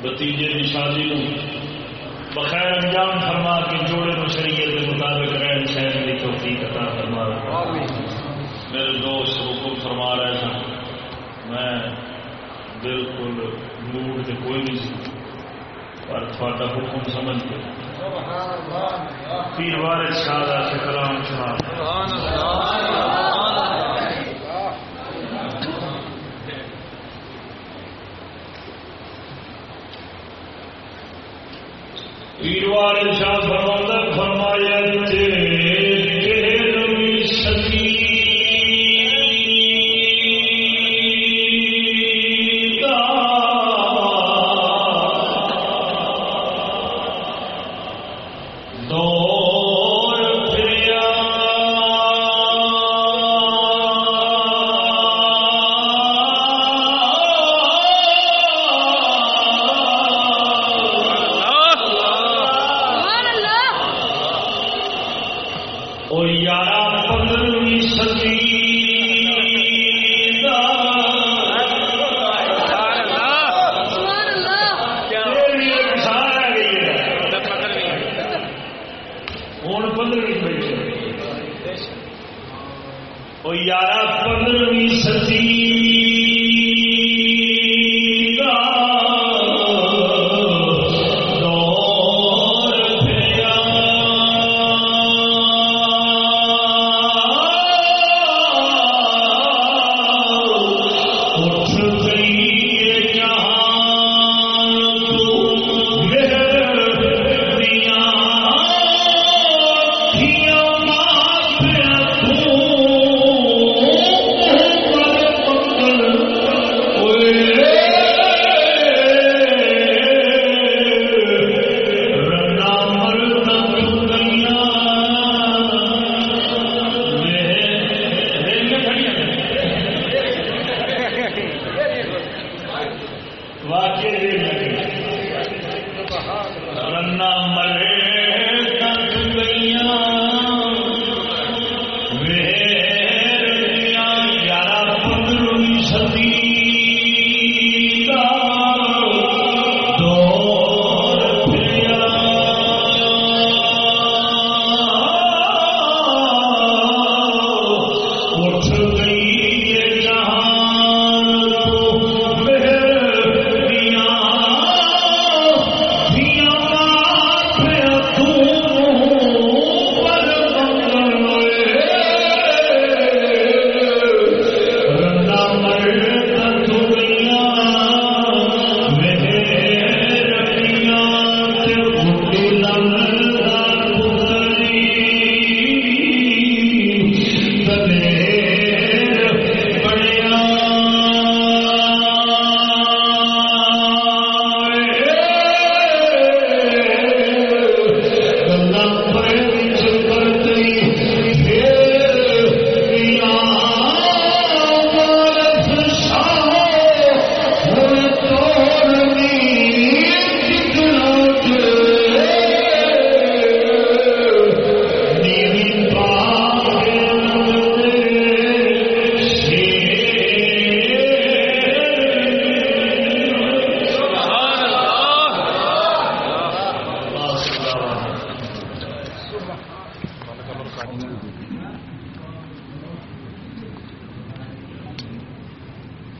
بتیجے کی شادی بخیر انجام فرما کے جوڑے نو شریعت کے مطابق رہن سہن کی توفیق عطا فرما۔ میرے دوست حکم فرما رہے سن میں بالکل موڈ سے کوئی نہیں سی پر تھوڑا حکم سمجھ کے۔ تین بار شاد دا سے کلام سنا۔ پیروار شاہ فرمایا تیرے